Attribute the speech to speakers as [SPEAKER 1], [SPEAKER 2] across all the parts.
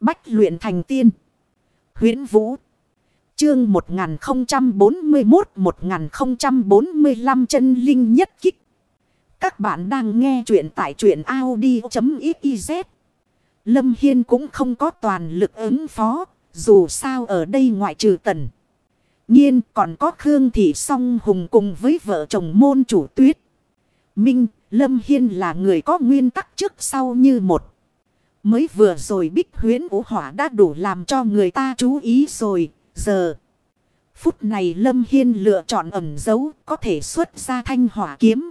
[SPEAKER 1] Bách luyện thành tiên. huyễn Vũ. Chương 1041-1045 chân linh nhất kích. Các bạn đang nghe truyện tại truyện Audi.xyz. Lâm Hiên cũng không có toàn lực ứng phó. Dù sao ở đây ngoại trừ tần. Nhiên còn có Khương Thị Song Hùng cùng với vợ chồng môn chủ tuyết. Minh, Lâm Hiên là người có nguyên tắc trước sau như một. Mới vừa rồi bích huyến vũ hỏa đã đủ làm cho người ta chú ý rồi, giờ. Phút này Lâm Hiên lựa chọn ẩn dấu có thể xuất ra thanh hỏa kiếm.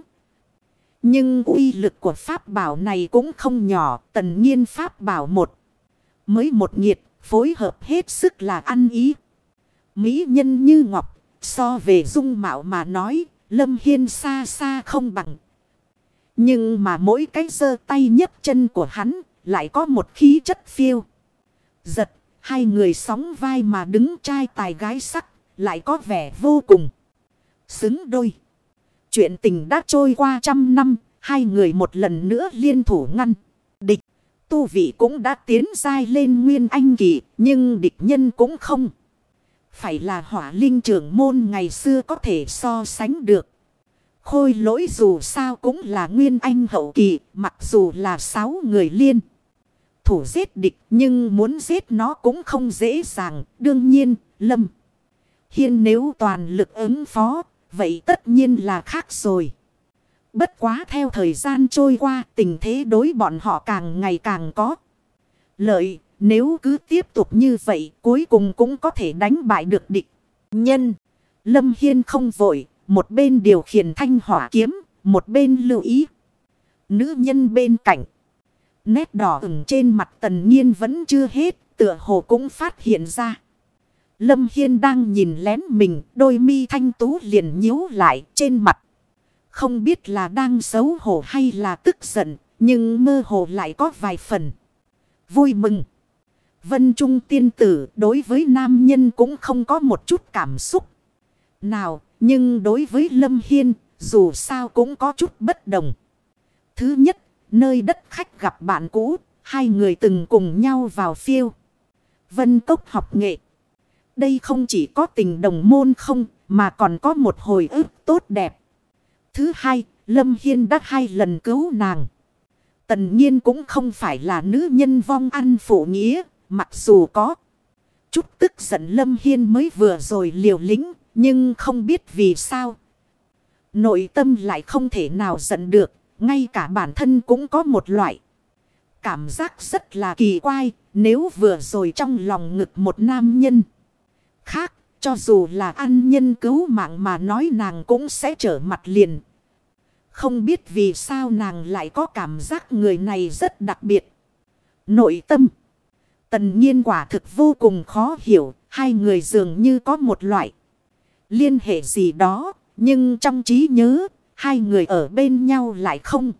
[SPEAKER 1] Nhưng uy lực của pháp bảo này cũng không nhỏ, tần nhiên pháp bảo một. Mới một nhiệt, phối hợp hết sức là ăn ý. Mỹ nhân như ngọc, so về dung mạo mà nói, Lâm Hiên xa xa không bằng. Nhưng mà mỗi cái giơ tay nhấc chân của hắn lại có một khí chất phiêu. Giật, hai người sóng vai mà đứng trai tài gái sắc, lại có vẻ vô cùng. Xứng đôi. Chuyện tình đã trôi qua trăm năm, hai người một lần nữa liên thủ ngăn. Địch, tu vị cũng đã tiến dai lên nguyên anh kỳ, nhưng địch nhân cũng không. Phải là hỏa linh trưởng môn ngày xưa có thể so sánh được. Khôi lỗi dù sao cũng là nguyên anh hậu kỳ, mặc dù là sáu người liên. Thủ giết địch nhưng muốn giết nó cũng không dễ dàng, đương nhiên, lâm. Hiên nếu toàn lực ứng phó, vậy tất nhiên là khác rồi. Bất quá theo thời gian trôi qua, tình thế đối bọn họ càng ngày càng có. Lợi, nếu cứ tiếp tục như vậy, cuối cùng cũng có thể đánh bại được địch. Nhân, Lâm Hiên không vội, một bên điều khiển thanh hỏa kiếm, một bên lưu ý. Nữ nhân bên cạnh. Nét đỏ ửng trên mặt tần nhiên vẫn chưa hết, tựa hồ cũng phát hiện ra. Lâm Hiên đang nhìn lén mình, đôi mi thanh tú liền nhíu lại trên mặt. Không biết là đang xấu hổ hay là tức giận, nhưng mơ hồ lại có vài phần. Vui mừng. Vân Trung tiên tử đối với nam nhân cũng không có một chút cảm xúc. Nào, nhưng đối với Lâm Hiên, dù sao cũng có chút bất đồng. Thứ nhất, nơi đất khách gặp bạn cũ, hai người từng cùng nhau vào phiêu. Vân Cốc học nghệ. Đây không chỉ có tình đồng môn không, mà còn có một hồi ức tốt đẹp. Thứ hai, Lâm Hiên đã hai lần cứu nàng. Tần nhiên cũng không phải là nữ nhân vong ăn phụ nghĩa, mặc dù có. Chút tức giận Lâm Hiên mới vừa rồi liều lĩnh, nhưng không biết vì sao. Nội tâm lại không thể nào giận được. Ngay cả bản thân cũng có một loại. Cảm giác rất là kỳ quái. Nếu vừa rồi trong lòng ngực một nam nhân. Khác. Cho dù là ăn nhân cứu mạng mà nói nàng cũng sẽ trở mặt liền. Không biết vì sao nàng lại có cảm giác người này rất đặc biệt. Nội tâm. Tần nhiên quả thực vô cùng khó hiểu. Hai người dường như có một loại liên hệ gì đó, nhưng trong trí nhớ, hai người ở bên nhau lại không.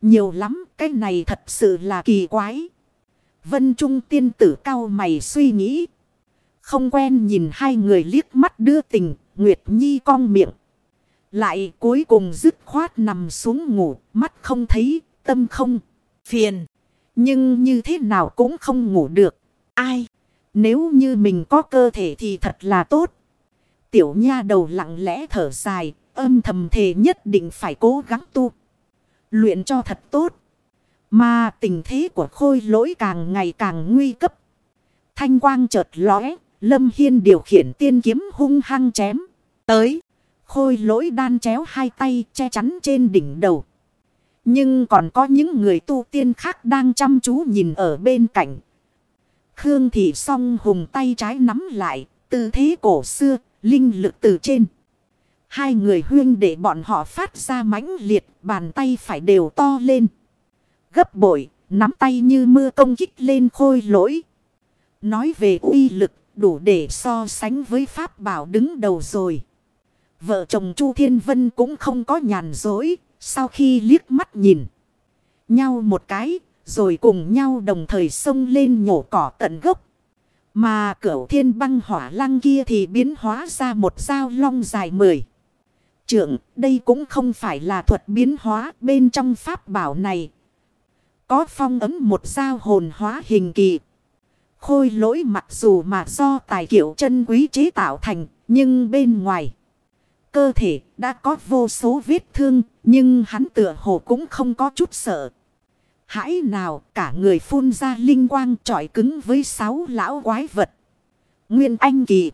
[SPEAKER 1] Nhiều lắm, cái này thật sự là kỳ quái. Vân Trung tiên tử cao mày suy nghĩ. Không quen nhìn hai người liếc mắt đưa tình, Nguyệt Nhi cong miệng. Lại cuối cùng dứt khoát nằm xuống ngủ, mắt không thấy, tâm không, phiền. Nhưng như thế nào cũng không ngủ được. Ai? Nếu như mình có cơ thể thì thật là tốt. Tiểu nha đầu lặng lẽ thở dài, âm thầm thề nhất định phải cố gắng tu. Luyện cho thật tốt. Mà tình thế của khôi lỗi càng ngày càng nguy cấp. Thanh quang chợt lóe, Lâm Hiên điều khiển tiên kiếm hung hăng chém. Tới, khôi lỗi đan chéo hai tay che chắn trên đỉnh đầu. Nhưng còn có những người tu tiên khác đang chăm chú nhìn ở bên cạnh. Khương Thị song hùng tay trái nắm lại, tư thế cổ xưa, linh lực từ trên. Hai người huyên để bọn họ phát ra mãnh liệt, bàn tay phải đều to lên. Gấp bội, nắm tay như mưa công kích lên khôi lỗi. Nói về uy lực, đủ để so sánh với pháp bảo đứng đầu rồi. Vợ chồng Chu Thiên Vân cũng không có nhàn dối, sau khi liếc mắt nhìn nhau một cái, rồi cùng nhau đồng thời xông lên nhổ cỏ tận gốc. Mà cửu thiên băng hỏa lăng kia thì biến hóa ra một dao long dài mười. Trưởng, đây cũng không phải là thuật biến hóa bên trong pháp bảo này. Có phong ấm một dao hồn hóa hình kỳ. Khôi lỗi mặc dù mà do tài kiểu chân quý chế tạo thành, nhưng bên ngoài. Cơ thể đã có vô số vết thương, nhưng hắn tựa hồ cũng không có chút sợ. Hãy nào cả người phun ra linh quang trọi cứng với sáu lão quái vật. Nguyên Anh Kỳ.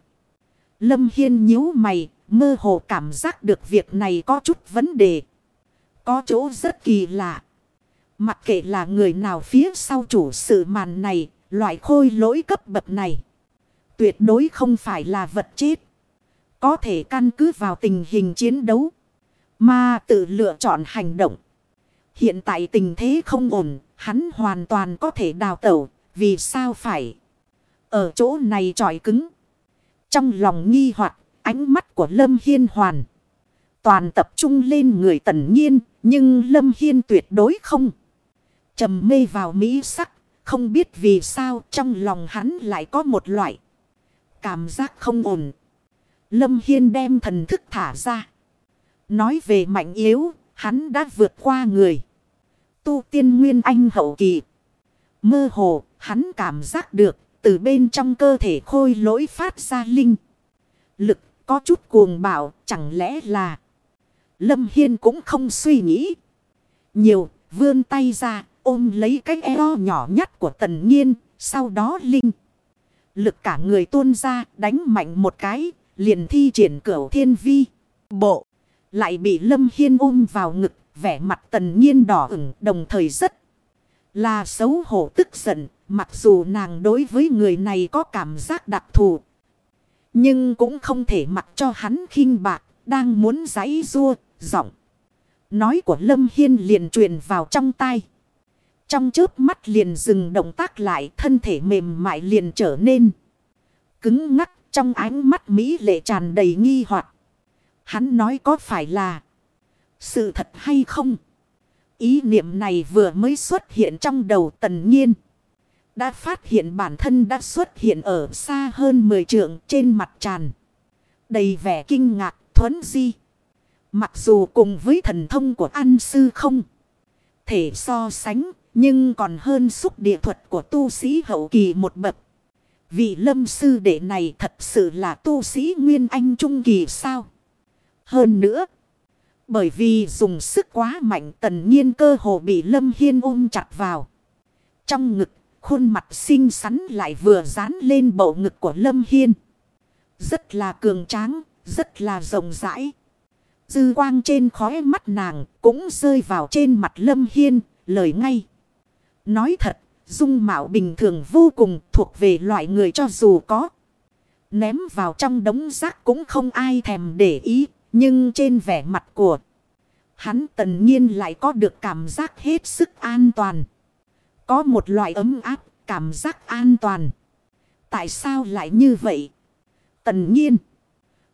[SPEAKER 1] Lâm Hiên nhíu mày, mơ hồ cảm giác được việc này có chút vấn đề. Có chỗ rất kỳ lạ. Mặc kệ là người nào phía sau chủ sự màn này, loại khôi lỗi cấp bậc này. Tuyệt đối không phải là vật chết. Có thể căn cứ vào tình hình chiến đấu. Mà tự lựa chọn hành động. Hiện tại tình thế không ổn. Hắn hoàn toàn có thể đào tẩu. Vì sao phải. Ở chỗ này trọi cứng. Trong lòng nghi hoặc ánh mắt của Lâm Hiên hoàn. Toàn tập trung lên người tần nhiên. Nhưng Lâm Hiên tuyệt đối không. trầm mê vào mỹ sắc. Không biết vì sao trong lòng hắn lại có một loại. Cảm giác không ổn. Lâm Hiên đem thần thức thả ra. Nói về mạnh yếu, hắn đã vượt qua người. Tu tiên nguyên anh hậu kỳ. Mơ hồ, hắn cảm giác được, từ bên trong cơ thể khôi lỗi phát ra linh. Lực có chút cuồng bạo, chẳng lẽ là... Lâm Hiên cũng không suy nghĩ. Nhiều, vươn tay ra, ôm lấy cái eo nhỏ nhất của tần nhiên, sau đó linh. Lực cả người tuôn ra, đánh mạnh một cái, liền thi triển cửu thiên vi. Bộ. Lại bị Lâm Hiên ôm vào ngực. Vẻ mặt tần nhiên đỏ ửng đồng thời rất là xấu hổ tức giận. Mặc dù nàng đối với người này có cảm giác đặc thù. Nhưng cũng không thể mặc cho hắn khinh bạc. Đang muốn giãy rua, giọng. Nói của Lâm Hiên liền truyền vào trong tai. Trong chớp mắt liền dừng động tác lại thân thể mềm mại liền trở nên cứng ngắc trong ánh mắt Mỹ lệ tràn đầy nghi hoặc Hắn nói có phải là sự thật hay không? Ý niệm này vừa mới xuất hiện trong đầu tần nhiên. Đã phát hiện bản thân đã xuất hiện ở xa hơn 10 trượng trên mặt tràn. Đầy vẻ kinh ngạc, thuấn di. Mặc dù cùng với thần thông của an sư không thể so sánh, nhưng còn hơn xúc địa thuật của tu sĩ hậu kỳ một bậc. Vị lâm sư đệ này thật sự là tu sĩ Nguyên Anh Trung Kỳ sao? Hơn nữa, bởi vì dùng sức quá mạnh tần nhiên cơ hồ bị lâm hiên ôm chặt vào. Trong ngực, khuôn mặt xinh xắn lại vừa dán lên bộ ngực của lâm hiên. Rất là cường tráng, rất là rộng rãi. Dư quang trên khóe mắt nàng cũng rơi vào trên mặt lâm hiên, lời ngay. Nói thật, Dung mạo bình thường vô cùng thuộc về loại người cho dù có. Ném vào trong đống rác cũng không ai thèm để ý. Nhưng trên vẻ mặt của hắn tần nhiên lại có được cảm giác hết sức an toàn. Có một loại ấm áp, cảm giác an toàn. Tại sao lại như vậy? Tần nhiên.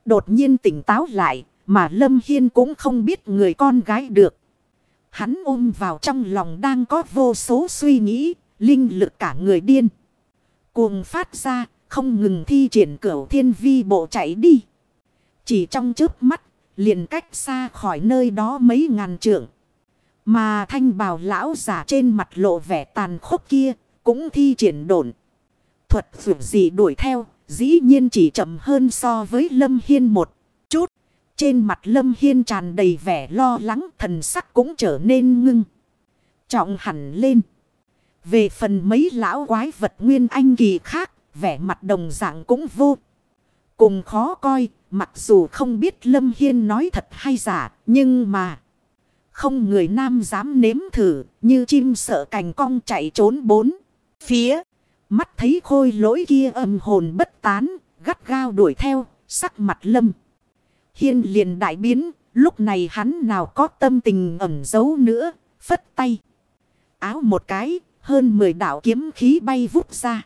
[SPEAKER 1] Đột nhiên tỉnh táo lại, mà Lâm Hiên cũng không biết người con gái được. Hắn ôm vào trong lòng đang có vô số suy nghĩ, Linh lực cả người điên. Cuồng phát ra, không ngừng thi triển cửu thiên vi bộ chạy đi. Chỉ trong chớp mắt, liền cách xa khỏi nơi đó mấy ngàn trượng. Mà thanh bào lão giả trên mặt lộ vẻ tàn khốc kia, cũng thi triển đồn. Thuật dù gì đuổi theo, dĩ nhiên chỉ chậm hơn so với Lâm Hiên một chút. Trên mặt Lâm Hiên tràn đầy vẻ lo lắng, thần sắc cũng trở nên ngưng. Trọng hẳn lên. Về phần mấy lão quái vật nguyên anh kỳ khác, vẻ mặt đồng dạng cũng vô. Cùng khó coi, mặc dù không biết Lâm Hiên nói thật hay giả, nhưng mà... Không người nam dám nếm thử, như chim sợ cành cong chạy trốn bốn. Phía, mắt thấy khôi lỗi kia âm hồn bất tán, gắt gao đuổi theo, sắc mặt Lâm. Hiên liền đại biến, lúc này hắn nào có tâm tình ẩn giấu nữa, phất tay. Áo một cái, hơn 10 đạo kiếm khí bay vút ra.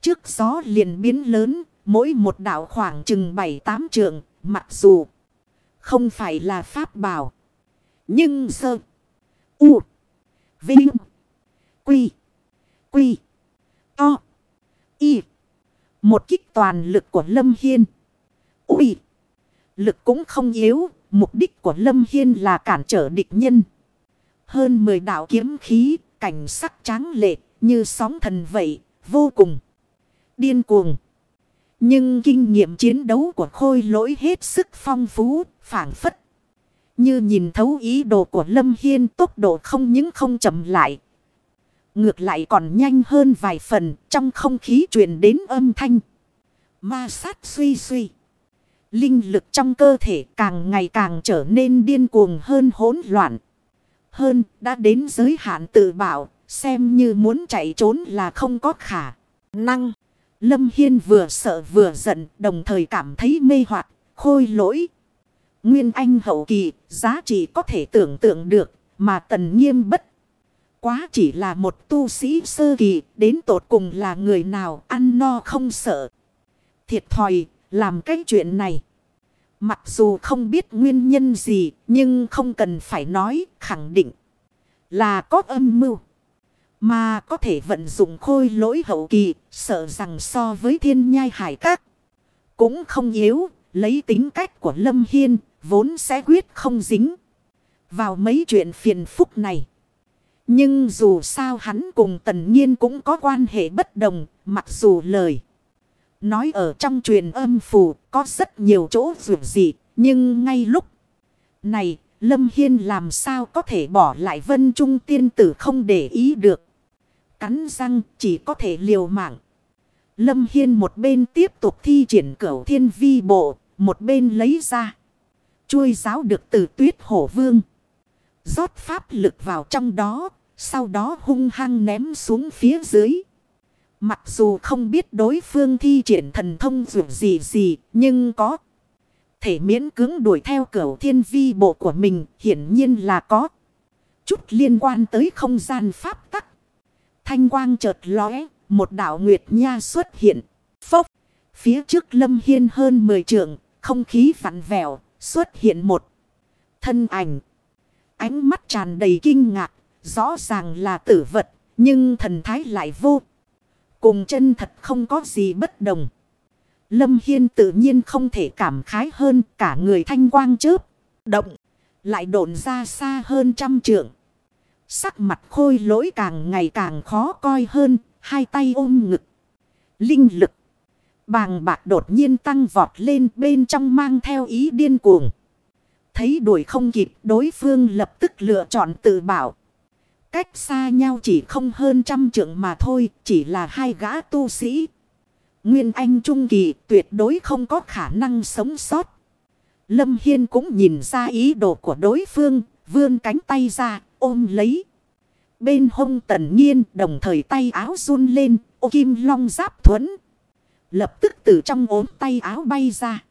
[SPEAKER 1] Trước gió liền biến lớn, mỗi một đạo khoảng chừng 7-8 trượng, mặc dù không phải là pháp bảo. Nhưng sơ, u, vinh, quy, quy, to, y. Một kích toàn lực của Lâm Hiên. Ui, lực cũng không yếu, mục đích của Lâm Hiên là cản trở địch nhân. Hơn 10 đạo kiếm khí cảnh sắc tráng lệ như sóng thần vậy, vô cùng. điên cuồng. Nhưng kinh nghiệm chiến đấu của khôi lỗi hết sức phong phú, phản phất. Như nhìn thấu ý đồ của Lâm Hiên tốc độ không những không chậm lại. Ngược lại còn nhanh hơn vài phần trong không khí truyền đến âm thanh. Ma sát suy suy. Linh lực trong cơ thể càng ngày càng trở nên điên cuồng hơn hỗn loạn. Hơn đã đến giới hạn tự bảo, xem như muốn chạy trốn là không có khả năng. Lâm Hiên vừa sợ vừa giận, đồng thời cảm thấy mê hoặc khôi lỗi. Nguyên Anh hậu kỳ, giá trị có thể tưởng tượng được, mà tần nghiêm bất. Quá chỉ là một tu sĩ sơ kỳ, đến tột cùng là người nào ăn no không sợ. Thiệt thòi, làm cái chuyện này. Mặc dù không biết nguyên nhân gì, nhưng không cần phải nói, khẳng định là có âm mưu. Mà có thể vận dụng khôi lỗi hậu kỳ, sợ rằng so với thiên nhai hải các. Cũng không yếu, lấy tính cách của Lâm Hiên, vốn sẽ quyết không dính. Vào mấy chuyện phiền phúc này. Nhưng dù sao hắn cùng tần nhiên cũng có quan hệ bất đồng, mặc dù lời. Nói ở trong truyền âm phù có rất nhiều chỗ dù gì, nhưng ngay lúc này, Lâm Hiên làm sao có thể bỏ lại vân trung tiên tử không để ý được. Cắn răng chỉ có thể liều mạng. Lâm Hiên một bên tiếp tục thi triển cửu thiên vi bộ, một bên lấy ra. Chuôi giáo được từ tuyết hổ vương. rót pháp lực vào trong đó, sau đó hung hăng ném xuống phía dưới. Mặc dù không biết đối phương thi triển thần thông dù gì gì, nhưng có thể miễn cưỡng đuổi theo cửu thiên vi bộ của mình hiển nhiên là có. Chút liên quan tới không gian pháp tắc. Thanh quang chợt lóe, một đảo nguyệt nha xuất hiện. Phốc, phía trước lâm hiên hơn 10 trượng, không khí vặn vẹo, xuất hiện một thân ảnh. Ánh mắt tràn đầy kinh ngạc, rõ ràng là tử vật, nhưng thần thái lại vô. Cùng chân thật không có gì bất đồng. Lâm Hiên tự nhiên không thể cảm khái hơn cả người thanh quang chớp. Động. Lại độn ra xa hơn trăm trượng. Sắc mặt khôi lỗi càng ngày càng khó coi hơn. Hai tay ôm ngực. Linh lực. Bàng bạc đột nhiên tăng vọt lên bên trong mang theo ý điên cuồng. Thấy đuổi không kịp đối phương lập tức lựa chọn tự bảo. Cách xa nhau chỉ không hơn trăm trượng mà thôi. Chỉ là hai gã tu sĩ. Nguyên Anh Trung Kỳ tuyệt đối không có khả năng sống sót. Lâm Hiên cũng nhìn ra ý đồ của đối phương, vươn cánh tay ra, ôm lấy. Bên hông tần nhiên đồng thời tay áo run lên, ô kim long giáp thuẫn. Lập tức từ trong ốm tay áo bay ra.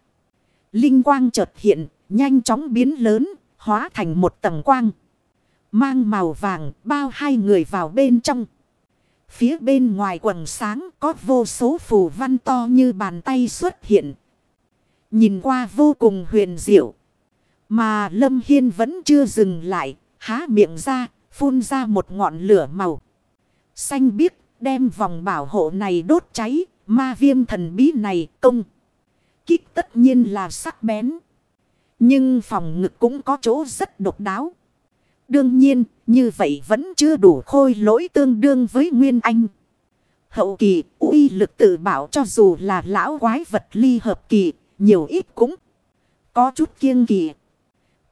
[SPEAKER 1] Linh quang chợt hiện, nhanh chóng biến lớn, hóa thành một tầng quang. Mang màu vàng bao hai người vào bên trong. Phía bên ngoài quần sáng có vô số phù văn to như bàn tay xuất hiện. Nhìn qua vô cùng huyền diệu. Mà Lâm Hiên vẫn chưa dừng lại, há miệng ra, phun ra một ngọn lửa màu. Xanh biếc, đem vòng bảo hộ này đốt cháy, ma viêm thần bí này công. Kích tất nhiên là sắc bén. Nhưng phòng ngực cũng có chỗ rất độc đáo. Đương nhiên, như vậy vẫn chưa đủ khôi lỗi tương đương với Nguyên Anh. Hậu kỳ, uy lực tự bảo cho dù là lão quái vật ly hợp kỳ, nhiều ít cũng có chút kiêng kỳ.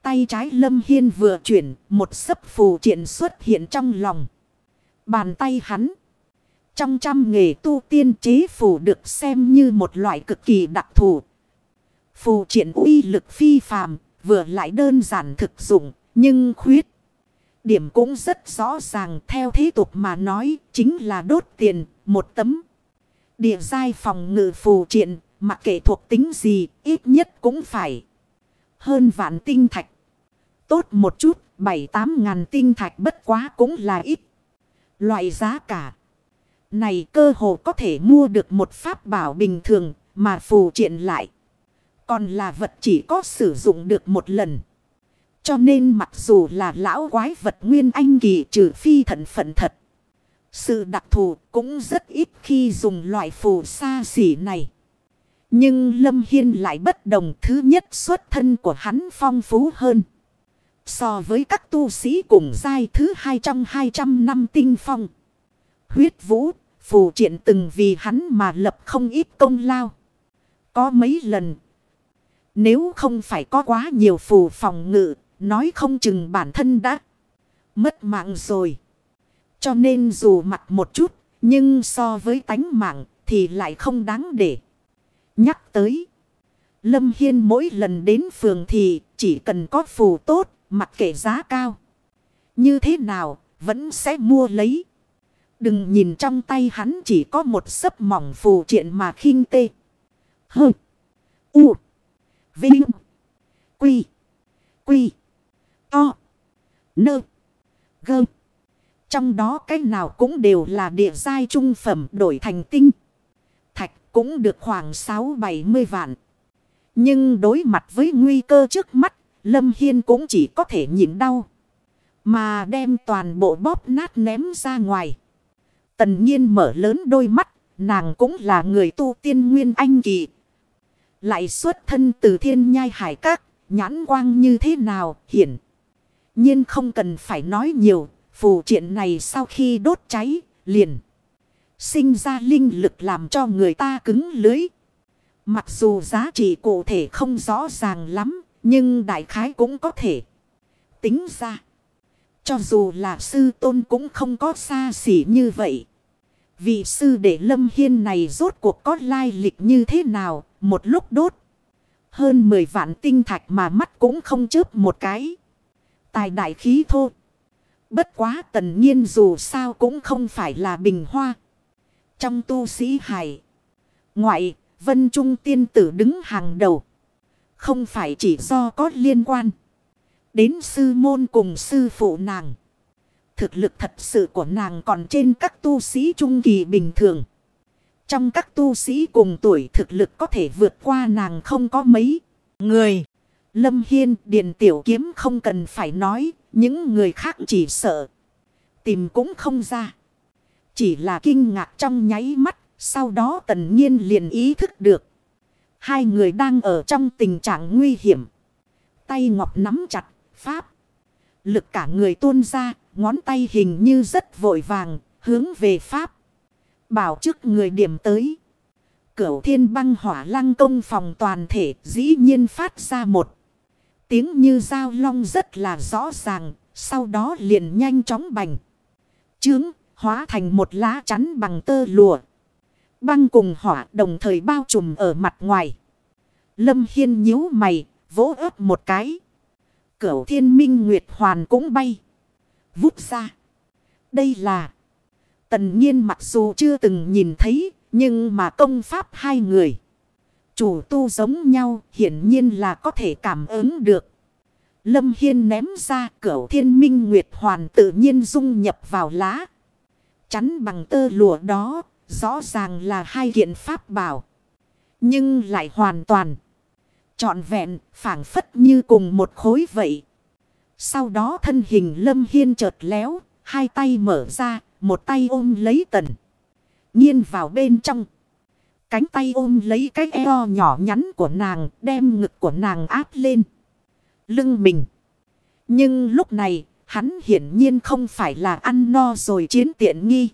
[SPEAKER 1] Tay trái lâm hiên vừa chuyển, một sấp phù triện xuất hiện trong lòng. Bàn tay hắn. Trong trăm nghề tu tiên chế phù được xem như một loại cực kỳ đặc thù. Phù triện uy lực phi phàm, vừa lại đơn giản thực dụng, nhưng khuyết. Điểm cũng rất rõ ràng theo thế tục mà nói chính là đốt tiền, một tấm. Địa giai phòng ngự phù triện, mặc kệ thuộc tính gì, ít nhất cũng phải. Hơn vạn tinh thạch. Tốt một chút, bảy tám ngàn tinh thạch bất quá cũng là ít. Loại giá cả. Này cơ hồ có thể mua được một pháp bảo bình thường mà phù triện lại. Còn là vật chỉ có sử dụng được một lần. Cho nên mặc dù là lão quái vật nguyên anh kỳ trừ phi thận phận thật. Sự đặc thù cũng rất ít khi dùng loại phù xa xỉ này. Nhưng Lâm Hiên lại bất đồng thứ nhất xuất thân của hắn phong phú hơn. So với các tu sĩ cùng giai thứ hai trong 200 năm tinh phong. Huyết vũ, phù triện từng vì hắn mà lập không ít công lao. Có mấy lần. Nếu không phải có quá nhiều phù phòng ngự, nói không chừng bản thân đã mất mạng rồi. Cho nên dù mặt một chút, nhưng so với tánh mạng thì lại không đáng để nhắc tới. Lâm Hiên mỗi lần đến phường thì chỉ cần có phù tốt, mặc kệ giá cao. Như thế nào, vẫn sẽ mua lấy. Đừng nhìn trong tay hắn chỉ có một sấp mỏng phù triện mà khinh tê. Hơ. U. Vinh. Quy. Quy. To. Nơ. Gơ. Trong đó cái nào cũng đều là địa giai trung phẩm đổi thành tinh. Thạch cũng được khoảng 6-70 vạn. Nhưng đối mặt với nguy cơ trước mắt, Lâm Hiên cũng chỉ có thể nhịn đau. Mà đem toàn bộ bóp nát ném ra ngoài. Tần nhiên mở lớn đôi mắt, nàng cũng là người tu tiên nguyên anh kỳ. Lại xuất thân từ thiên nhai hải các, nhãn quang như thế nào, hiển. nhiên không cần phải nói nhiều, phù triện này sau khi đốt cháy, liền. Sinh ra linh lực làm cho người ta cứng lưới. Mặc dù giá trị cụ thể không rõ ràng lắm, nhưng đại khái cũng có thể tính ra. Cho dù là sư tôn cũng không có xa xỉ như vậy. Vị sư đệ lâm hiên này rốt cuộc có lai lịch như thế nào, một lúc đốt. Hơn 10 vạn tinh thạch mà mắt cũng không chớp một cái. Tài đại khí thô. Bất quá tần nhiên dù sao cũng không phải là bình hoa. Trong tu sĩ hải. Ngoại, vân trung tiên tử đứng hàng đầu. Không phải chỉ do có liên quan. Đến sư môn cùng sư phụ nàng. Thực lực thật sự của nàng còn trên các tu sĩ trung kỳ bình thường. Trong các tu sĩ cùng tuổi thực lực có thể vượt qua nàng không có mấy người. Lâm Hiên, Điền Tiểu Kiếm không cần phải nói, những người khác chỉ sợ. Tìm cũng không ra. Chỉ là kinh ngạc trong nháy mắt, sau đó tần nhiên liền ý thức được. Hai người đang ở trong tình trạng nguy hiểm. Tay ngọc nắm chặt, pháp. Lực cả người tuôn ra, ngón tay hình như rất vội vàng, hướng về pháp. Bảo trước người điểm tới. Cửu thiên băng hỏa lăng công phòng toàn thể dĩ nhiên phát ra một. Tiếng như dao long rất là rõ ràng, sau đó liền nhanh chóng bành. Trướng, hóa thành một lá chắn bằng tơ lụa. Băng cùng hỏa đồng thời bao trùm ở mặt ngoài. Lâm Hiên nhíu mày, vỗ ớt một cái. Cửu thiên minh nguyệt hoàn cũng bay. Vút ra. Đây là. Tần nhiên mặc dù chưa từng nhìn thấy. Nhưng mà công pháp hai người. Chủ tu giống nhau hiển nhiên là có thể cảm ứng được. Lâm Hiên ném ra cửu thiên minh nguyệt hoàn tự nhiên dung nhập vào lá. Chắn bằng tơ lụa đó. Rõ ràng là hai kiện pháp bảo. Nhưng lại hoàn toàn. Trọn vẹn phản phất như cùng một khối vậy. Sau đó thân hình lâm hiên chợt léo. Hai tay mở ra. Một tay ôm lấy tần. Nhiên vào bên trong. Cánh tay ôm lấy cái eo nhỏ nhắn của nàng. Đem ngực của nàng áp lên. Lưng mình. Nhưng lúc này. Hắn hiển nhiên không phải là ăn no rồi chiến tiện nghi.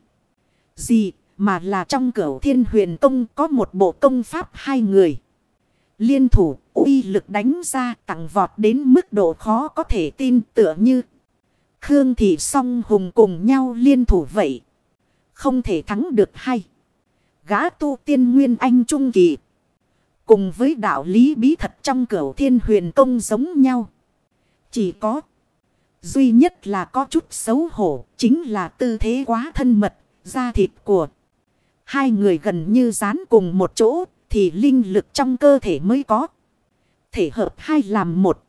[SPEAKER 1] Gì mà là trong cửu thiên huyền công có một bộ công pháp hai người. Liên thủ, uy lực đánh ra tặng vọt đến mức độ khó có thể tin tựa như. Khương Thị song hùng cùng nhau liên thủ vậy. Không thể thắng được hay. Gã tu tiên nguyên anh trung kỳ. Cùng với đạo lý bí thật trong cửu thiên huyền công giống nhau. Chỉ có. Duy nhất là có chút xấu hổ. Chính là tư thế quá thân mật. Da thịt của. Hai người gần như dán cùng một chỗ. Thì linh lực trong cơ thể mới có. Thể hợp hai làm một.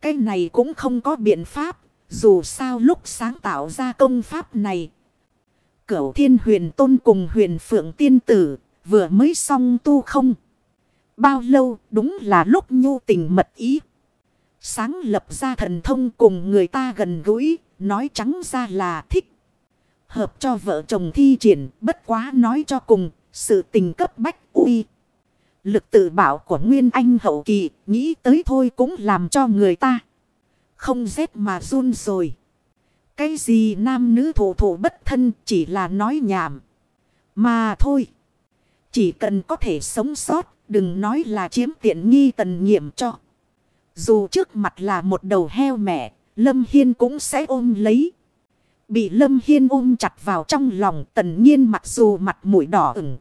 [SPEAKER 1] Cái này cũng không có biện pháp. Dù sao lúc sáng tạo ra công pháp này. Cửu thiên huyền tôn cùng huyền phượng tiên tử. Vừa mới xong tu không. Bao lâu, đúng là lúc nhu tình mật ý. Sáng lập ra thần thông cùng người ta gần gũi. Nói trắng ra là thích. Hợp cho vợ chồng thi triển. Bất quá nói cho cùng. Sự tình cấp bách uy. Lực tự bảo của Nguyên Anh hậu kỳ, nghĩ tới thôi cũng làm cho người ta. Không rét mà run rồi. Cái gì nam nữ thủ thủ bất thân chỉ là nói nhảm. Mà thôi. Chỉ cần có thể sống sót, đừng nói là chiếm tiện nghi tần nhiệm cho. Dù trước mặt là một đầu heo mẹ, Lâm Hiên cũng sẽ ôm lấy. Bị Lâm Hiên ôm chặt vào trong lòng tần nhiên mặc dù mặt mũi đỏ ửng.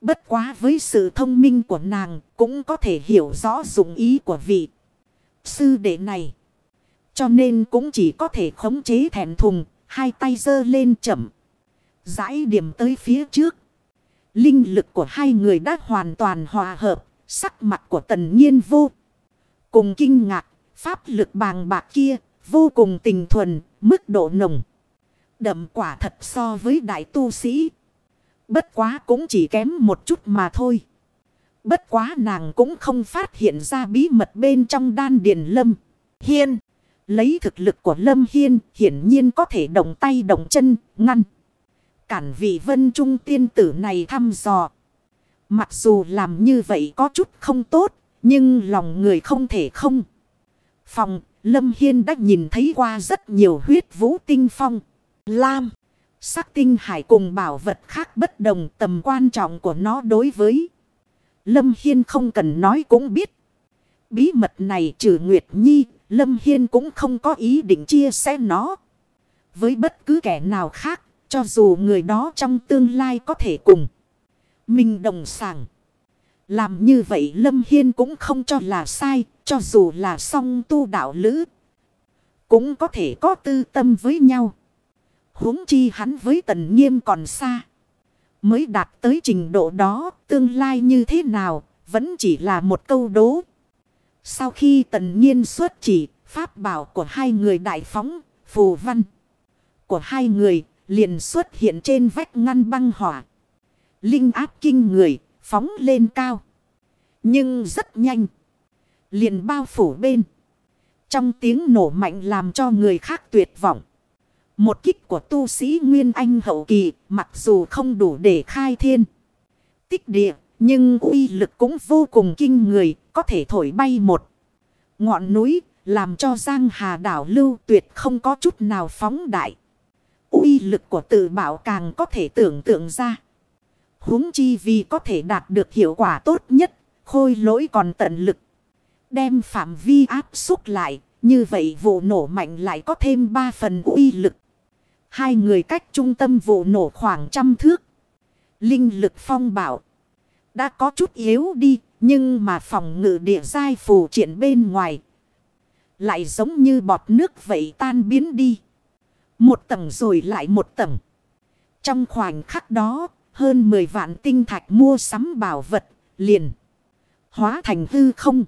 [SPEAKER 1] Bất quá với sự thông minh của nàng cũng có thể hiểu rõ dụng ý của vị sư đệ này. Cho nên cũng chỉ có thể khống chế thẹn thùng, hai tay giơ lên chậm. Giải điểm tới phía trước. Linh lực của hai người đã hoàn toàn hòa hợp, sắc mặt của tần nhiên vô. Cùng kinh ngạc, pháp lực bàng bạc kia, vô cùng tình thuần, mức độ nồng. Đậm quả thật so với đại tu sĩ. Bất quá cũng chỉ kém một chút mà thôi. Bất quá nàng cũng không phát hiện ra bí mật bên trong đan điền lâm. Hiên. Lấy thực lực của lâm hiên hiển nhiên có thể động tay động chân, ngăn. Cản vị vân trung tiên tử này thăm dò. Mặc dù làm như vậy có chút không tốt. Nhưng lòng người không thể không. Phòng, lâm hiên đã nhìn thấy qua rất nhiều huyết vũ tinh phong. Lam. Sắc tinh hải cùng bảo vật khác bất đồng tầm quan trọng của nó đối với. Lâm Hiên không cần nói cũng biết. Bí mật này trừ Nguyệt Nhi, Lâm Hiên cũng không có ý định chia sẻ nó. Với bất cứ kẻ nào khác, cho dù người đó trong tương lai có thể cùng. Mình đồng sàng. Làm như vậy Lâm Hiên cũng không cho là sai, cho dù là song tu đạo lữ. Cũng có thể có tư tâm với nhau huống chi hắn với tần nghiêm còn xa. Mới đạt tới trình độ đó, tương lai như thế nào, vẫn chỉ là một câu đố. Sau khi tần nhiên xuất chỉ, pháp bảo của hai người đại phóng, phù văn của hai người liền xuất hiện trên vách ngăn băng hỏa. Linh áp kinh người, phóng lên cao. Nhưng rất nhanh. Liền bao phủ bên. Trong tiếng nổ mạnh làm cho người khác tuyệt vọng. Một kích của tu sĩ Nguyên Anh hậu kỳ mặc dù không đủ để khai thiên. Tích địa nhưng uy lực cũng vô cùng kinh người có thể thổi bay một ngọn núi làm cho Giang Hà đảo lưu tuyệt không có chút nào phóng đại. uy lực của tự bảo càng có thể tưởng tượng ra. huống chi vì có thể đạt được hiệu quả tốt nhất, khôi lỗi còn tận lực. Đem phạm vi áp xúc lại, như vậy vụ nổ mạnh lại có thêm ba phần uy lực. Hai người cách trung tâm vụ nổ khoảng trăm thước. Linh lực phong bảo. Đã có chút yếu đi. Nhưng mà phòng ngự địa giai phù triển bên ngoài. Lại giống như bọt nước vậy tan biến đi. Một tầng rồi lại một tầng. Trong khoảnh khắc đó. Hơn 10 vạn tinh thạch mua sắm bảo vật. Liền. Hóa thành hư không.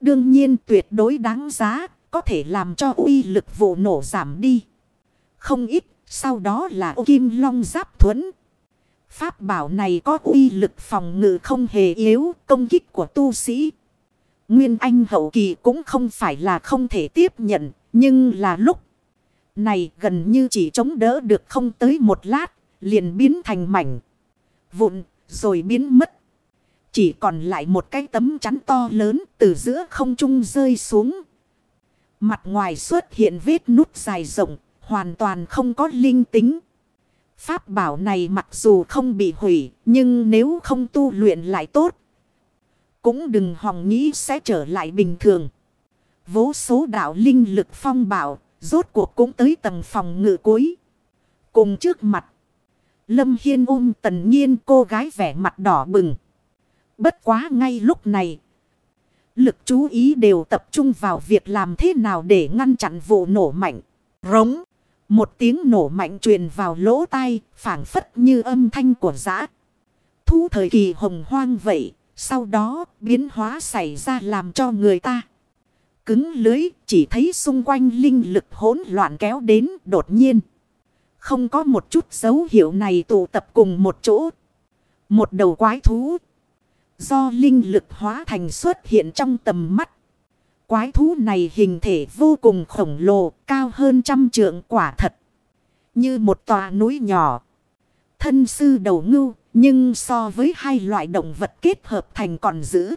[SPEAKER 1] Đương nhiên tuyệt đối đáng giá. Có thể làm cho uy lực vụ nổ giảm đi không ít, sau đó là ô kim long giáp thuẫn. Pháp bảo này có uy lực phòng ngự không hề yếu, công kích của tu sĩ. Nguyên Anh hậu kỳ cũng không phải là không thể tiếp nhận, nhưng là lúc này gần như chỉ chống đỡ được không tới một lát, liền biến thành mảnh. Vụn, rồi biến mất. Chỉ còn lại một cái tấm chắn to lớn từ giữa không trung rơi xuống. Mặt ngoài xuất hiện vết nút dài rộng, hoàn toàn không có linh tính. Pháp bảo này mặc dù không bị hủy, nhưng nếu không tu luyện lại tốt, cũng đừng hòng nghĩ sẽ trở lại bình thường. Vô số đạo linh lực phong bảo, rốt cuộc cũng tới tầng phòng ngự cuối. Cùng trước mặt, Lâm Hiên ôm tần nhiên cô gái vẻ mặt đỏ bừng. Bất quá ngay lúc này, lực chú ý đều tập trung vào việc làm thế nào để ngăn chặn vụ nổ mạnh. Rống. Một tiếng nổ mạnh truyền vào lỗ tai, phảng phất như âm thanh của giã. Thu thời kỳ hồng hoang vậy, sau đó biến hóa xảy ra làm cho người ta. Cứng lưới, chỉ thấy xung quanh linh lực hỗn loạn kéo đến đột nhiên. Không có một chút dấu hiệu này tụ tập cùng một chỗ. Một đầu quái thú. Do linh lực hóa thành xuất hiện trong tầm mắt. Quái thú này hình thể vô cùng khổng lồ, cao hơn trăm trượng quả thật. Như một tòa núi nhỏ. Thân sư đầu ngưu, nhưng so với hai loại động vật kết hợp thành còn dữ.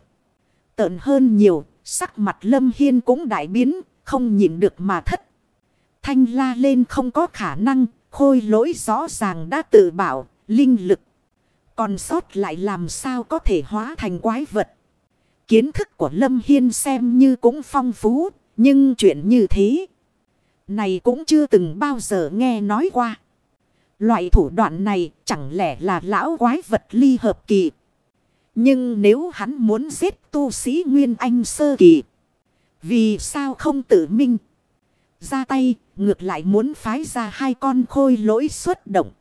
[SPEAKER 1] Tợn hơn nhiều, sắc mặt lâm hiên cũng đại biến, không nhìn được mà thất. Thanh la lên không có khả năng, khôi lỗi rõ ràng đã tự bảo, linh lực. Còn sót lại làm sao có thể hóa thành quái vật. Kiến thức của Lâm Hiên xem như cũng phong phú, nhưng chuyện như thế này cũng chưa từng bao giờ nghe nói qua. Loại thủ đoạn này chẳng lẽ là lão quái vật ly hợp kỳ. Nhưng nếu hắn muốn giết tu sĩ Nguyên Anh sơ kỳ. Vì sao không tự minh? Ra tay ngược lại muốn phái ra hai con khôi lỗi xuất động.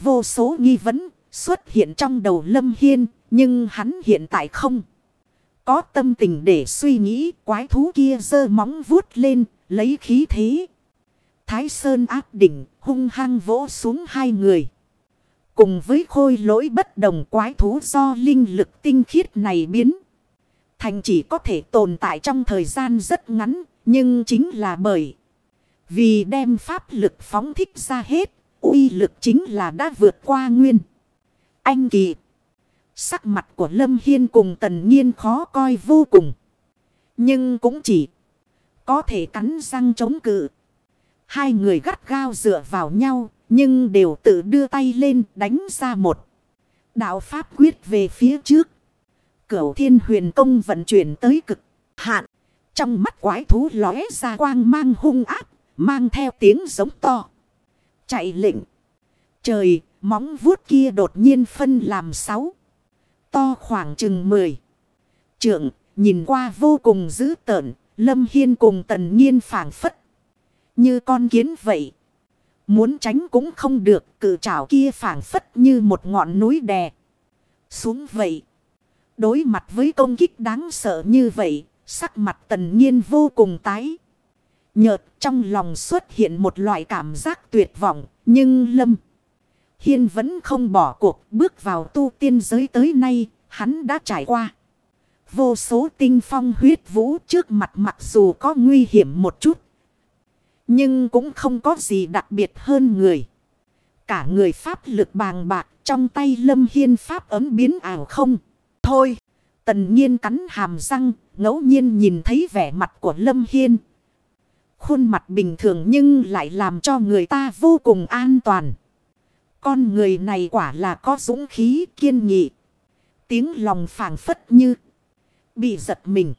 [SPEAKER 1] Vô số nghi vấn xuất hiện trong đầu Lâm Hiên. Nhưng hắn hiện tại không. Có tâm tình để suy nghĩ, quái thú kia giơ móng vuốt lên, lấy khí thế. Thái Sơn áp đỉnh, hung hăng vỗ xuống hai người. Cùng với khôi lỗi bất đồng quái thú do linh lực tinh khiết này biến. Thành chỉ có thể tồn tại trong thời gian rất ngắn. Nhưng chính là bởi. Vì đem pháp lực phóng thích ra hết. uy lực chính là đã vượt qua nguyên. Anh kỳ. Sắc mặt của Lâm Hiên cùng tần nhiên khó coi vô cùng. Nhưng cũng chỉ có thể cắn răng chống cự. Hai người gắt gao dựa vào nhau, nhưng đều tự đưa tay lên đánh ra một. Đạo Pháp quyết về phía trước. Cửu thiên huyền công vận chuyển tới cực hạn. Trong mắt quái thú lóe ra quang mang hung áp, mang theo tiếng giống to. Chạy lệnh. Trời, móng vuốt kia đột nhiên phân làm sáu. To khoảng chừng mười. Trượng, nhìn qua vô cùng dữ tợn, Lâm Hiên cùng tần nhiên phảng phất. Như con kiến vậy. Muốn tránh cũng không được. Cự trảo kia phảng phất như một ngọn núi đè. Xuống vậy. Đối mặt với công kích đáng sợ như vậy. Sắc mặt tần nhiên vô cùng tái. Nhợt trong lòng xuất hiện một loại cảm giác tuyệt vọng. Nhưng lâm. Hiên vẫn không bỏ cuộc bước vào tu tiên giới tới nay. Hắn đã trải qua. Vô số tinh phong huyết vũ trước mặt mặc dù có nguy hiểm một chút. Nhưng cũng không có gì đặc biệt hơn người. Cả người pháp lực bàng bạc trong tay lâm hiên pháp ấm biến ảo không. Thôi, tần nhiên cắn hàm răng, ngẫu nhiên nhìn thấy vẻ mặt của lâm hiên. Khuôn mặt bình thường nhưng lại làm cho người ta vô cùng an toàn. Con người này quả là có dũng khí kiên nghị. Tiếng lòng phảng phất như bị giật mình.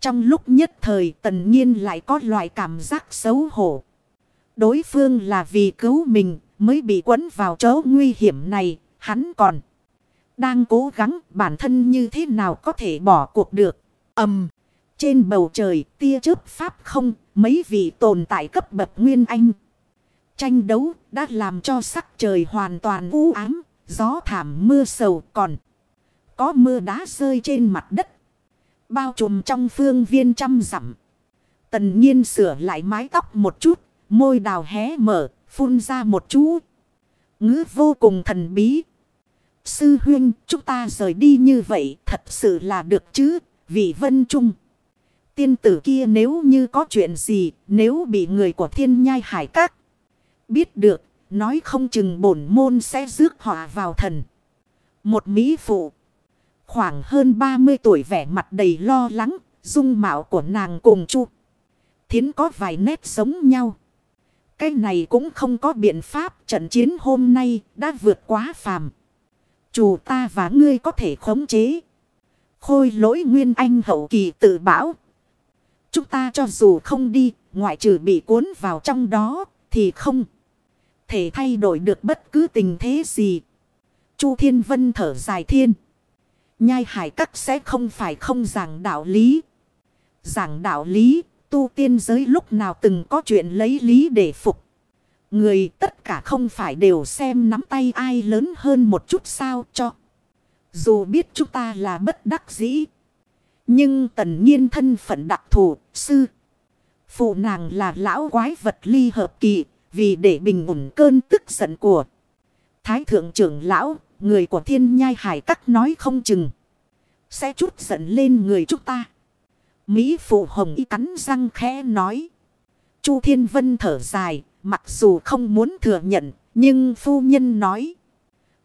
[SPEAKER 1] Trong lúc nhất thời tần nhiên lại có loại cảm giác xấu hổ. Đối phương là vì cứu mình mới bị quấn vào chỗ nguy hiểm này. Hắn còn đang cố gắng bản thân như thế nào có thể bỏ cuộc được. ầm Trên bầu trời tia chớp pháp không, mấy vị tồn tại cấp bậc nguyên anh. Tranh đấu đã làm cho sắc trời hoàn toàn u ám. Gió thảm mưa sầu còn có mưa đá rơi trên mặt đất. Bao trùm trong phương viên trăm dặm. Tần nhiên sửa lại mái tóc một chút. Môi đào hé mở. Phun ra một chú. Ngữ vô cùng thần bí. Sư huyên chúng ta rời đi như vậy. Thật sự là được chứ. Vị vân trung. Tiên tử kia nếu như có chuyện gì. Nếu bị người của thiên nhai hải các. Biết được. Nói không chừng bổn môn sẽ rước họa vào thần. Một mỹ phụ. Khoảng hơn 30 tuổi vẻ mặt đầy lo lắng, dung mạo của nàng cùng chu. Thiến có vài nét giống nhau. Cái này cũng không có biện pháp trận chiến hôm nay đã vượt quá phàm. Chủ ta và ngươi có thể khống chế. Khôi lỗi nguyên anh hậu kỳ tự bảo. Chúng ta cho dù không đi, ngoại trừ bị cuốn vào trong đó, thì không thể thay đổi được bất cứ tình thế gì. Chu Thiên Vân thở dài thiên. Nhai hải các sẽ không phải không giảng đạo lý. Giảng đạo lý, tu tiên giới lúc nào từng có chuyện lấy lý để phục. Người tất cả không phải đều xem nắm tay ai lớn hơn một chút sao cho. Dù biết chúng ta là bất đắc dĩ. Nhưng tần nhiên thân phận đặc thù, sư. Phụ nàng là lão quái vật ly hợp kỳ, vì để bình ổn cơn tức giận của. Thái thượng trưởng lão, người của thiên nhai hải các nói không chừng. Sẽ chút giận lên người chúng ta. Mỹ phụ hồng y cắn răng khẽ nói. Chu Thiên Vân thở dài, mặc dù không muốn thừa nhận, nhưng phu nhân nói.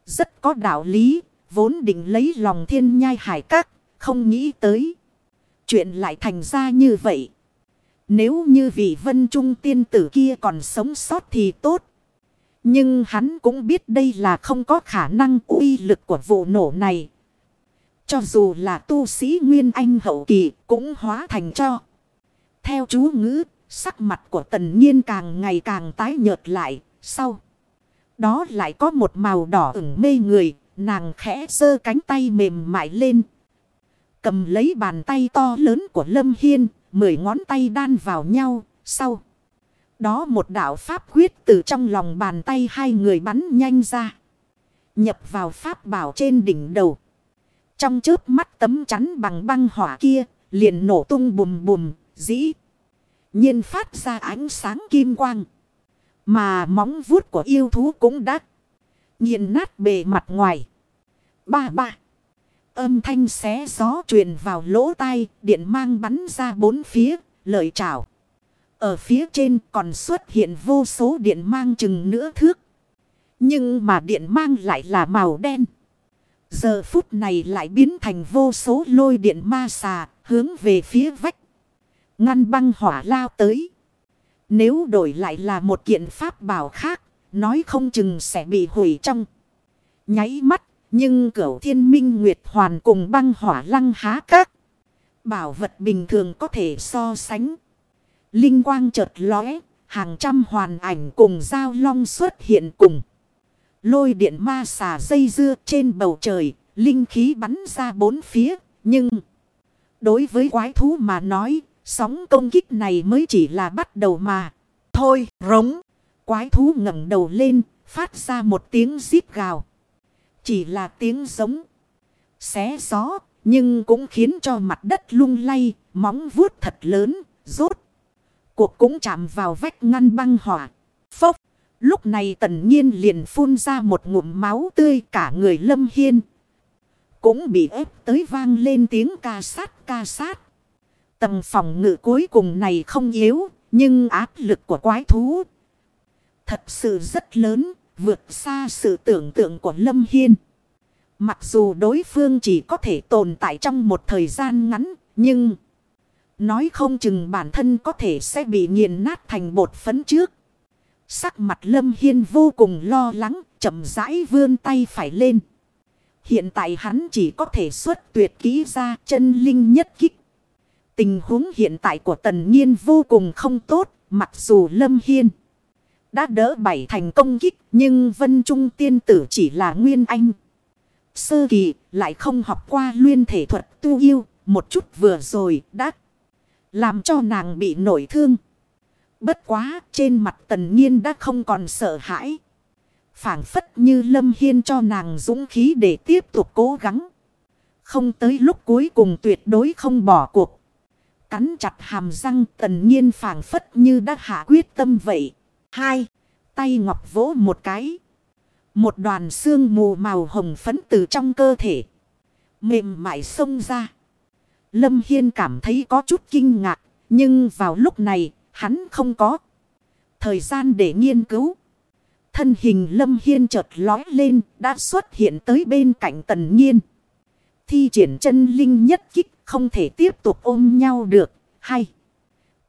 [SPEAKER 1] Rất có đạo lý, vốn định lấy lòng thiên nhai hải các, không nghĩ tới. Chuyện lại thành ra như vậy. Nếu như vị vân trung tiên tử kia còn sống sót thì tốt. Nhưng hắn cũng biết đây là không có khả năng uy lực của vụ nổ này. Cho dù là tu sĩ Nguyên Anh hậu kỳ cũng hóa thành cho. Theo chú ngữ, sắc mặt của tần nhiên càng ngày càng tái nhợt lại. Sau đó lại có một màu đỏ ửng mê người, nàng khẽ giơ cánh tay mềm mại lên. Cầm lấy bàn tay to lớn của Lâm Hiên, mười ngón tay đan vào nhau, sau. Đó một đạo pháp quyết từ trong lòng bàn tay hai người bắn nhanh ra. Nhập vào pháp bảo trên đỉnh đầu. Trong chớp mắt tấm chắn bằng băng hỏa kia, liền nổ tung bùm bùm, dĩ. nhiên phát ra ánh sáng kim quang. Mà móng vuốt của yêu thú cũng đã nghiền nát bề mặt ngoài. Ba ba. Âm thanh xé gió truyền vào lỗ tai, điện mang bắn ra bốn phía, lợi trảo. Ở phía trên còn xuất hiện vô số điện mang chừng nửa thước. Nhưng mà điện mang lại là màu đen. Giờ phút này lại biến thành vô số lôi điện ma xà hướng về phía vách. Ngăn băng hỏa lao tới. Nếu đổi lại là một kiện pháp bảo khác, nói không chừng sẽ bị hủy trong. Nháy mắt, nhưng cửu thiên minh nguyệt hoàn cùng băng hỏa lăng há các. Bảo vật bình thường có thể so sánh. Linh quang chợt lóe, hàng trăm hoàn ảnh cùng giao long xuất hiện cùng. Lôi điện ma xà dây dưa trên bầu trời, linh khí bắn ra bốn phía, nhưng... Đối với quái thú mà nói, sóng công kích này mới chỉ là bắt đầu mà. Thôi, rống. Quái thú ngẩng đầu lên, phát ra một tiếng rít gào. Chỉ là tiếng giống. Xé gió, nhưng cũng khiến cho mặt đất lung lay, móng vuốt thật lớn, rốt. Cuộc cũng chạm vào vách ngăn băng hỏa. Phốc. Lúc này tần nhiên liền phun ra một ngụm máu tươi cả người lâm hiên. Cũng bị ép tới vang lên tiếng ca sát ca sát. Tầng phòng ngự cuối cùng này không yếu, nhưng áp lực của quái thú thật sự rất lớn, vượt xa sự tưởng tượng của Lâm Hiên. Mặc dù đối phương chỉ có thể tồn tại trong một thời gian ngắn, nhưng nói không chừng bản thân có thể sẽ bị nghiền nát thành bột phấn trước. Sắc mặt Lâm Hiên vô cùng lo lắng, chậm rãi vươn tay phải lên. Hiện tại hắn chỉ có thể xuất tuyệt kỹ ra chân linh nhất kích. Tình huống hiện tại của tần nhiên vô cùng không tốt, mặc dù Lâm Hiên đã đỡ bảy thành công kích, nhưng Vân Trung tiên tử chỉ là Nguyên Anh. Sơ kỳ lại không học qua luyện thể thuật tu yêu, một chút vừa rồi đã làm cho nàng bị nổi thương. Bất quá trên mặt tần nhiên đã không còn sợ hãi. phảng phất như Lâm Hiên cho nàng dũng khí để tiếp tục cố gắng. Không tới lúc cuối cùng tuyệt đối không bỏ cuộc. Cắn chặt hàm răng tần nhiên phảng phất như đã hạ quyết tâm vậy. Hai, tay ngọc vỗ một cái. Một đoàn xương mù màu hồng phấn từ trong cơ thể. Mềm mại xông ra. Lâm Hiên cảm thấy có chút kinh ngạc. Nhưng vào lúc này, hắn không có thời gian để nghiên cứu. Thân hình Lâm Hiên chợt lói lên, đã xuất hiện tới bên cạnh tần nhiên. Thi triển chân linh nhất kích, không thể tiếp tục ôm nhau được. Hay,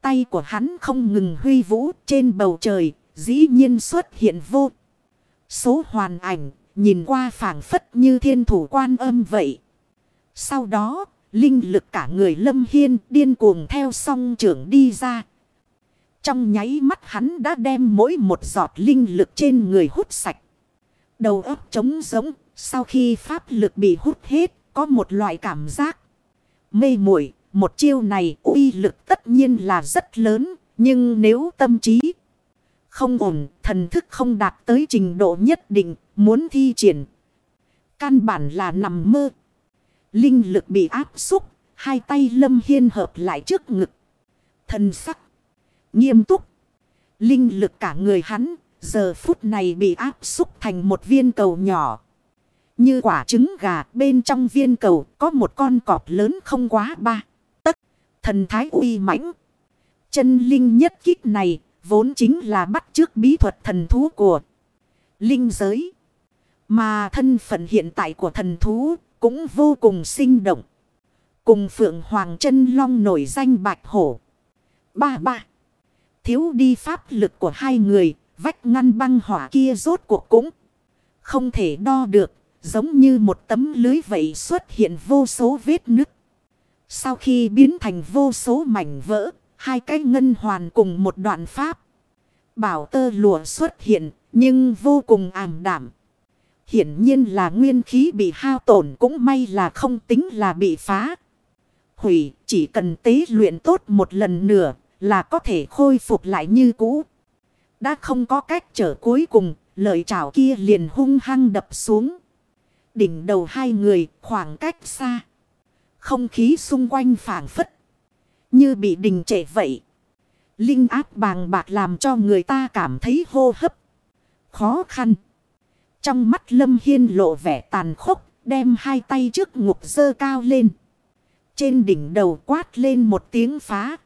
[SPEAKER 1] tay của hắn không ngừng huy vũ trên bầu trời, dĩ nhiên xuất hiện vô. Số hoàn ảnh, nhìn qua phảng phất như thiên thủ quan âm vậy. Sau đó, linh lực cả người lâm hiên điên cuồng theo song trưởng đi ra. Trong nháy mắt hắn đã đem mỗi một giọt linh lực trên người hút sạch. Đầu óc trống giống, sau khi pháp lực bị hút hết, có một loại cảm giác mê muội một chiêu này uy lực tất nhiên là rất lớn, nhưng nếu tâm trí không ổn, thần thức không đạt tới trình độ nhất định, muốn thi triển. Căn bản là nằm mơ. Linh lực bị áp xúc, hai tay lâm hiên hợp lại trước ngực. Thần sắc, nghiêm túc. Linh lực cả người hắn, giờ phút này bị áp xúc thành một viên cầu nhỏ. Như quả trứng gà bên trong viên cầu có một con cọp lớn không quá ba. Thần thái uy mãnh. Chân linh nhất kích này Vốn chính là bắt trước bí thuật thần thú của linh giới. Mà thân phận hiện tại của thần thú cũng vô cùng sinh động. Cùng Phượng Hoàng chân Long nổi danh Bạch Hổ. Ba ba. Thiếu đi pháp lực của hai người, vách ngăn băng hỏa kia rốt cuộc cũng không thể đo được. Giống như một tấm lưới vậy xuất hiện vô số vết nứt. Sau khi biến thành vô số mảnh vỡ, hai cái ngân hoàn cùng một đoạn pháp. Bảo tơ lụa xuất hiện, nhưng vô cùng ảm đảm. Hiển nhiên là nguyên khí bị hao tổn cũng may là không tính là bị phá. Hủy, chỉ cần tế luyện tốt một lần nữa là có thể khôi phục lại như cũ. Đã không có cách trở cuối cùng, lợi chảo kia liền hung hăng đập xuống. Đỉnh đầu hai người khoảng cách xa. Không khí xung quanh phản phất. Như bị đình trệ vậy. Linh áp bàng bạc làm cho người ta cảm thấy hô hấp. Khó khăn. Trong mắt Lâm Hiên lộ vẻ tàn khốc. Đem hai tay trước ngục dơ cao lên. Trên đỉnh đầu quát lên một tiếng phá.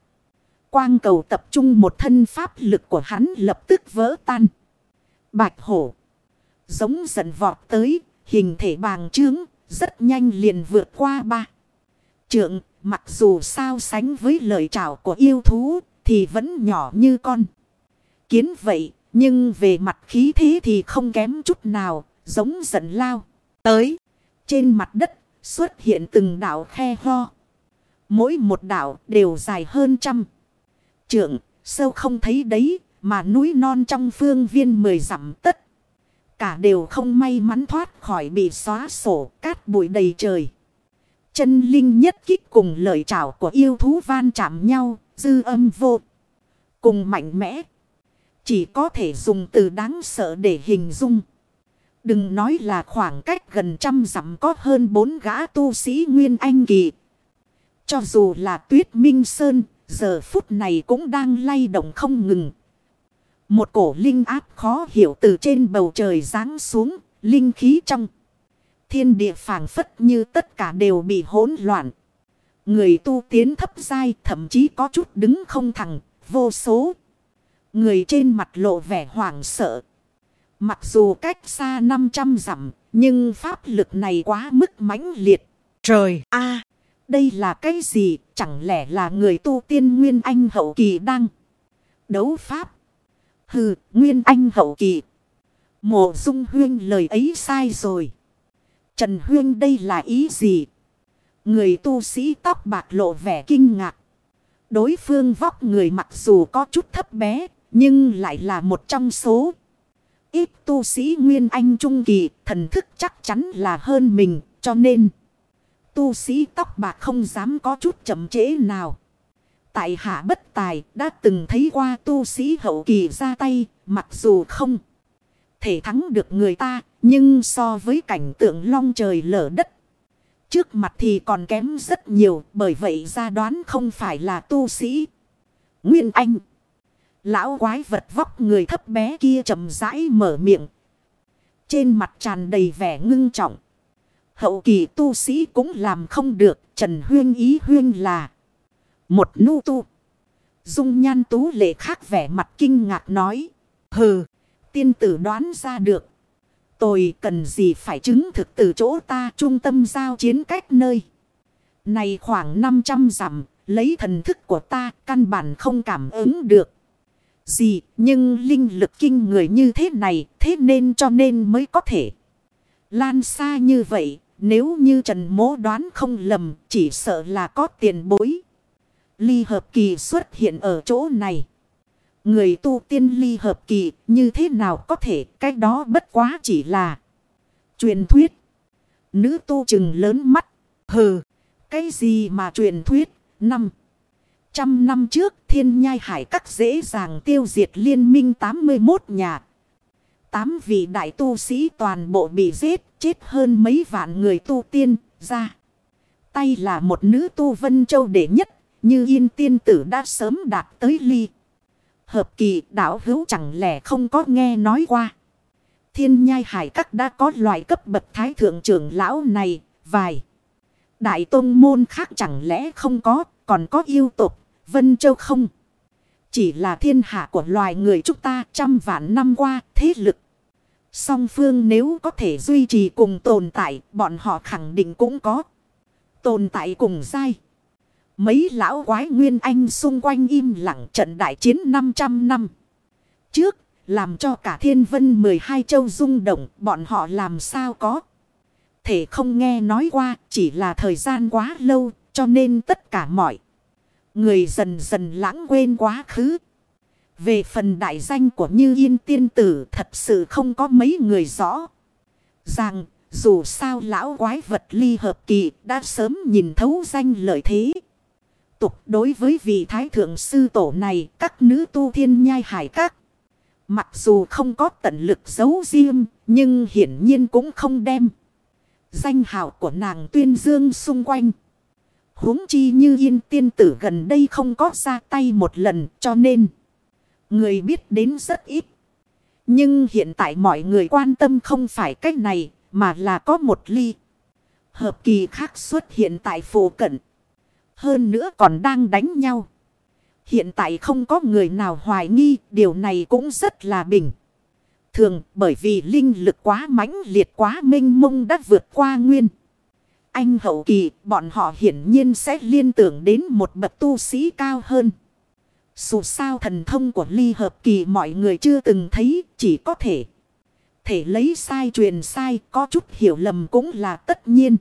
[SPEAKER 1] Quang cầu tập trung một thân pháp lực của hắn lập tức vỡ tan. Bạch hổ. Giống giận vọt tới. Hình thể bàng trướng. Rất nhanh liền vượt qua ba. Trượng. Mặc dù sao sánh với lời trào của yêu thú. Thì vẫn nhỏ như con. Kiến vậy. Nhưng về mặt khí thế thì không kém chút nào. Giống giận lao. Tới. Trên mặt đất. Xuất hiện từng đảo khe ho. Mỗi một đảo đều dài hơn trăm. Trượng, sâu không thấy đấy, mà núi non trong phương viên mười dặm tất. Cả đều không may mắn thoát khỏi bị xóa sổ cát bụi đầy trời. Chân linh nhất kích cùng lời trảo của yêu thú van chạm nhau, dư âm vô. Cùng mạnh mẽ. Chỉ có thể dùng từ đáng sợ để hình dung. Đừng nói là khoảng cách gần trăm dặm có hơn bốn gã tu sĩ Nguyên Anh Kỳ. Cho dù là tuyết minh sơn, giờ phút này cũng đang lay động không ngừng. Một cổ linh áp khó hiểu từ trên bầu trời giáng xuống, linh khí trong. Thiên địa phảng phất như tất cả đều bị hỗn loạn. Người tu tiến thấp dai thậm chí có chút đứng không thẳng, vô số. Người trên mặt lộ vẻ hoảng sợ. Mặc dù cách xa 500 dặm, nhưng pháp lực này quá mức mãnh liệt. Trời a đây là cái gì? Chẳng lẽ là người tu tiên Nguyên Anh hậu kỳ đang đấu pháp? Hừ, Nguyên Anh hậu kỳ. Mộ dung huyên lời ấy sai rồi. Trần huyên đây là ý gì? Người tu sĩ tóc bạc lộ vẻ kinh ngạc. Đối phương vóc người mặc dù có chút thấp bé, nhưng lại là một trong số. Ít tu sĩ Nguyên Anh Trung Kỳ, thần thức chắc chắn là hơn mình, cho nên tu sĩ tóc bạc không dám có chút chậm trễ nào. Tại hạ bất tài đã từng thấy qua tu sĩ hậu kỳ ra tay, mặc dù không thể thắng được người ta, nhưng so với cảnh tượng long trời lở đất. Trước mặt thì còn kém rất nhiều, bởi vậy ra đoán không phải là tu sĩ. Nguyên Anh Lão quái vật vóc người thấp bé kia chậm rãi mở miệng. Trên mặt tràn đầy vẻ ngưng trọng. Hậu kỳ tu sĩ cũng làm không được. Trần Huyên ý Huyên là một nu tu. Dung nhan tú lệ khác vẻ mặt kinh ngạc nói. Hừ, tiên tử đoán ra được. Tôi cần gì phải chứng thực từ chỗ ta trung tâm giao chiến cách nơi. Này khoảng 500 dặm, lấy thần thức của ta căn bản không cảm ứng được. Gì, nhưng linh lực kinh người như thế này, thế nên cho nên mới có thể. Lan xa như vậy, nếu như Trần Mố đoán không lầm, chỉ sợ là có tiền bối. Ly hợp kỳ xuất hiện ở chỗ này. Người tu tiên ly hợp kỳ như thế nào có thể cái đó bất quá chỉ là truyền thuyết. Nữ tu chừng lớn mắt. Hừ, cái gì mà truyền thuyết? Năm. Trăm năm trước thiên nhai hải các dễ dàng tiêu diệt liên minh 81 nhà. Tám vị đại tu sĩ toàn bộ bị giết chết hơn mấy vạn người tu tiên ra. Tay là một nữ tu vân châu đệ nhất, như yên tiên tử đã sớm đạt tới ly. Hợp kỳ đảo hữu chẳng lẽ không có nghe nói qua. Thiên nhai hải các đã có loại cấp bậc thái thượng trưởng lão này, vài. Đại tôn môn khác chẳng lẽ không có, còn có yêu tục, vân châu không. Chỉ là thiên hạ của loài người chúng ta trăm vạn năm qua thế lực. Song phương nếu có thể duy trì cùng tồn tại, bọn họ khẳng định cũng có. Tồn tại cùng dai. Mấy lão quái nguyên anh xung quanh im lặng trận đại chiến 500 năm. Trước, làm cho cả thiên vân 12 châu rung động, bọn họ làm sao có. Thể không nghe nói qua, chỉ là thời gian quá lâu, cho nên tất cả mọi người dần dần lãng quên quá khứ. Về phần đại danh của Như Yên tiên tử thật sự không có mấy người rõ. Rằng dù sao lão quái vật ly hợp kỳ đã sớm nhìn thấu danh lợi thế. Tục đối với vị thái thượng sư tổ này, các nữ tu thiên nhai hải các. Mặc dù không có tận lực giấu riêng nhưng hiển nhiên cũng không đem. Danh hào của nàng tuyên dương xung quanh huống chi như yên tiên tử gần đây không có ra tay một lần, cho nên. Người biết đến rất ít. Nhưng hiện tại mọi người quan tâm không phải cách này, mà là có một ly. Hợp kỳ khác xuất hiện tại phổ cận. Hơn nữa còn đang đánh nhau. Hiện tại không có người nào hoài nghi điều này cũng rất là bình. Thường bởi vì linh lực quá mãnh liệt quá minh mông đã vượt qua nguyên anh hậu kỳ, bọn họ hiển nhiên sẽ liên tưởng đến một bậc tu sĩ cao hơn. Dù sao thần thông của ly hợp kỳ mọi người chưa từng thấy, chỉ có thể. Thể lấy sai truyền sai, có chút hiểu lầm cũng là tất nhiên.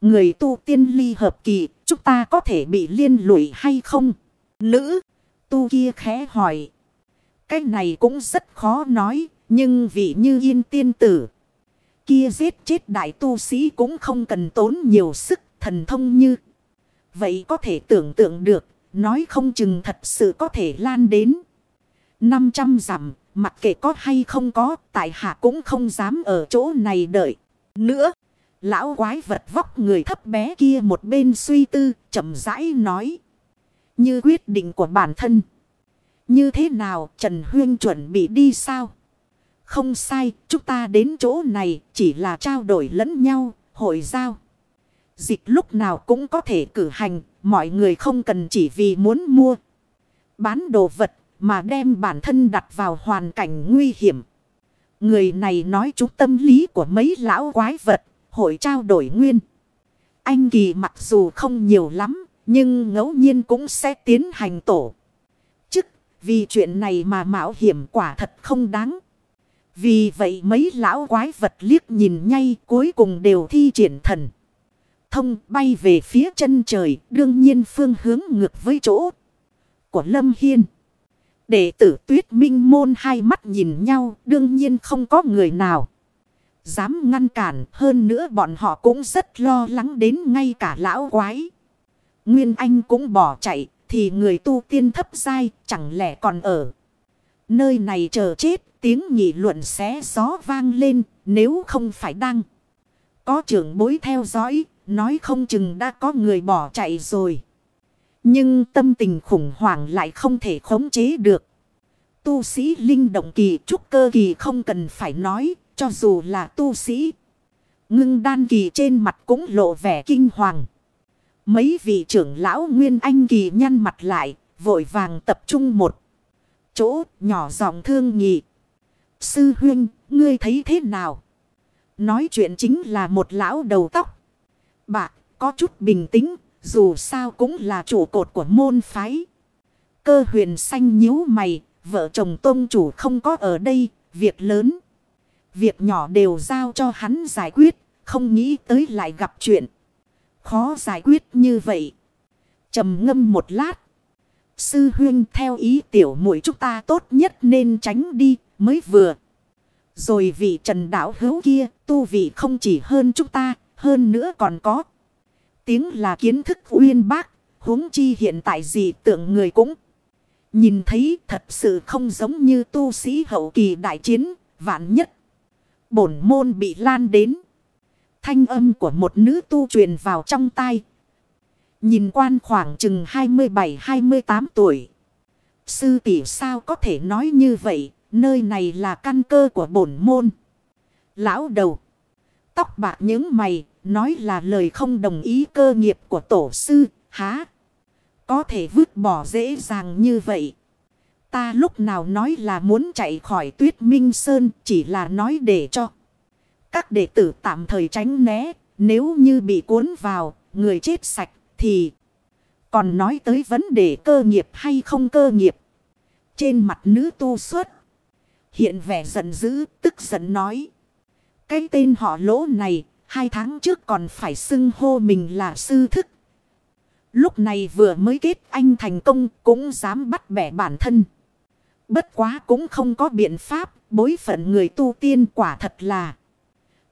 [SPEAKER 1] Người tu tiên ly hợp kỳ, chúng ta có thể bị liên lụy hay không? Nữ, tu kia khẽ hỏi. Cái này cũng rất khó nói, nhưng vị như yên tiên tử kia giết chết đại tu sĩ cũng không cần tốn nhiều sức thần thông như. Vậy có thể tưởng tượng được, nói không chừng thật sự có thể lan đến. 500 dặm, mặc kệ có hay không có, tại hạ cũng không dám ở chỗ này đợi. Nữa, lão quái vật vóc người thấp bé kia một bên suy tư, chậm rãi nói. Như quyết định của bản thân. Như thế nào Trần Huyên chuẩn bị đi sao? Không sai, chúng ta đến chỗ này chỉ là trao đổi lẫn nhau, hội giao. Dịch lúc nào cũng có thể cử hành, mọi người không cần chỉ vì muốn mua. Bán đồ vật mà đem bản thân đặt vào hoàn cảnh nguy hiểm. Người này nói chúng tâm lý của mấy lão quái vật, hội trao đổi nguyên. Anh kỳ mặc dù không nhiều lắm, nhưng ngẫu nhiên cũng sẽ tiến hành tổ. Chức, vì chuyện này mà mạo hiểm quả thật không đáng. Vì vậy mấy lão quái vật liếc nhìn nhay cuối cùng đều thi triển thần. Thông bay về phía chân trời đương nhiên phương hướng ngược với chỗ của Lâm Hiên. Đệ tử tuyết minh môn hai mắt nhìn nhau đương nhiên không có người nào. Dám ngăn cản hơn nữa bọn họ cũng rất lo lắng đến ngay cả lão quái. Nguyên Anh cũng bỏ chạy thì người tu tiên thấp dai chẳng lẽ còn ở. Nơi này chờ chết tiếng nhị luận xé gió vang lên nếu không phải đang. Có trưởng bối theo dõi, nói không chừng đã có người bỏ chạy rồi. Nhưng tâm tình khủng hoảng lại không thể khống chế được. Tu sĩ linh động kỳ trúc cơ kỳ không cần phải nói, cho dù là tu sĩ. Ngưng đan kỳ trên mặt cũng lộ vẻ kinh hoàng. Mấy vị trưởng lão Nguyên Anh kỳ nhăn mặt lại, vội vàng tập trung một chỗ nhỏ giọng thương nghị: Sư huynh, ngươi thấy thế nào? Nói chuyện chính là một lão đầu tóc. Bạc, có chút bình tĩnh, dù sao cũng là chủ cột của môn phái. Cơ huyền xanh nhíu mày, vợ chồng tôn chủ không có ở đây, việc lớn. Việc nhỏ đều giao cho hắn giải quyết, không nghĩ tới lại gặp chuyện. Khó giải quyết như vậy. trầm ngâm một lát. Sư huyên theo ý tiểu muội chúng ta tốt nhất nên tránh đi, mới vừa. Rồi vị trần đảo hữu kia, tu vị không chỉ hơn chúng ta, hơn nữa còn có. Tiếng là kiến thức uyên bác, huống chi hiện tại gì tượng người cũng. Nhìn thấy thật sự không giống như tu sĩ hậu kỳ đại chiến, vạn nhất. Bổn môn bị lan đến. Thanh âm của một nữ tu truyền vào trong tai. Nhìn quan khoảng chừng 27-28 tuổi. Sư tỷ sao có thể nói như vậy, Nơi này là căn cơ của bổn môn. Lão đầu. Tóc bạc những mày. Nói là lời không đồng ý cơ nghiệp của tổ sư. Há. Có thể vứt bỏ dễ dàng như vậy. Ta lúc nào nói là muốn chạy khỏi tuyết minh sơn. Chỉ là nói để cho. Các đệ tử tạm thời tránh né. Nếu như bị cuốn vào. Người chết sạch. Thì. Còn nói tới vấn đề cơ nghiệp hay không cơ nghiệp. Trên mặt nữ tu xuất hiện vẻ giận dữ, tức giận nói. Cái tên họ lỗ này, hai tháng trước còn phải xưng hô mình là sư thức. Lúc này vừa mới kết anh thành công cũng dám bắt bẻ bản thân. Bất quá cũng không có biện pháp, bối phận người tu tiên quả thật là.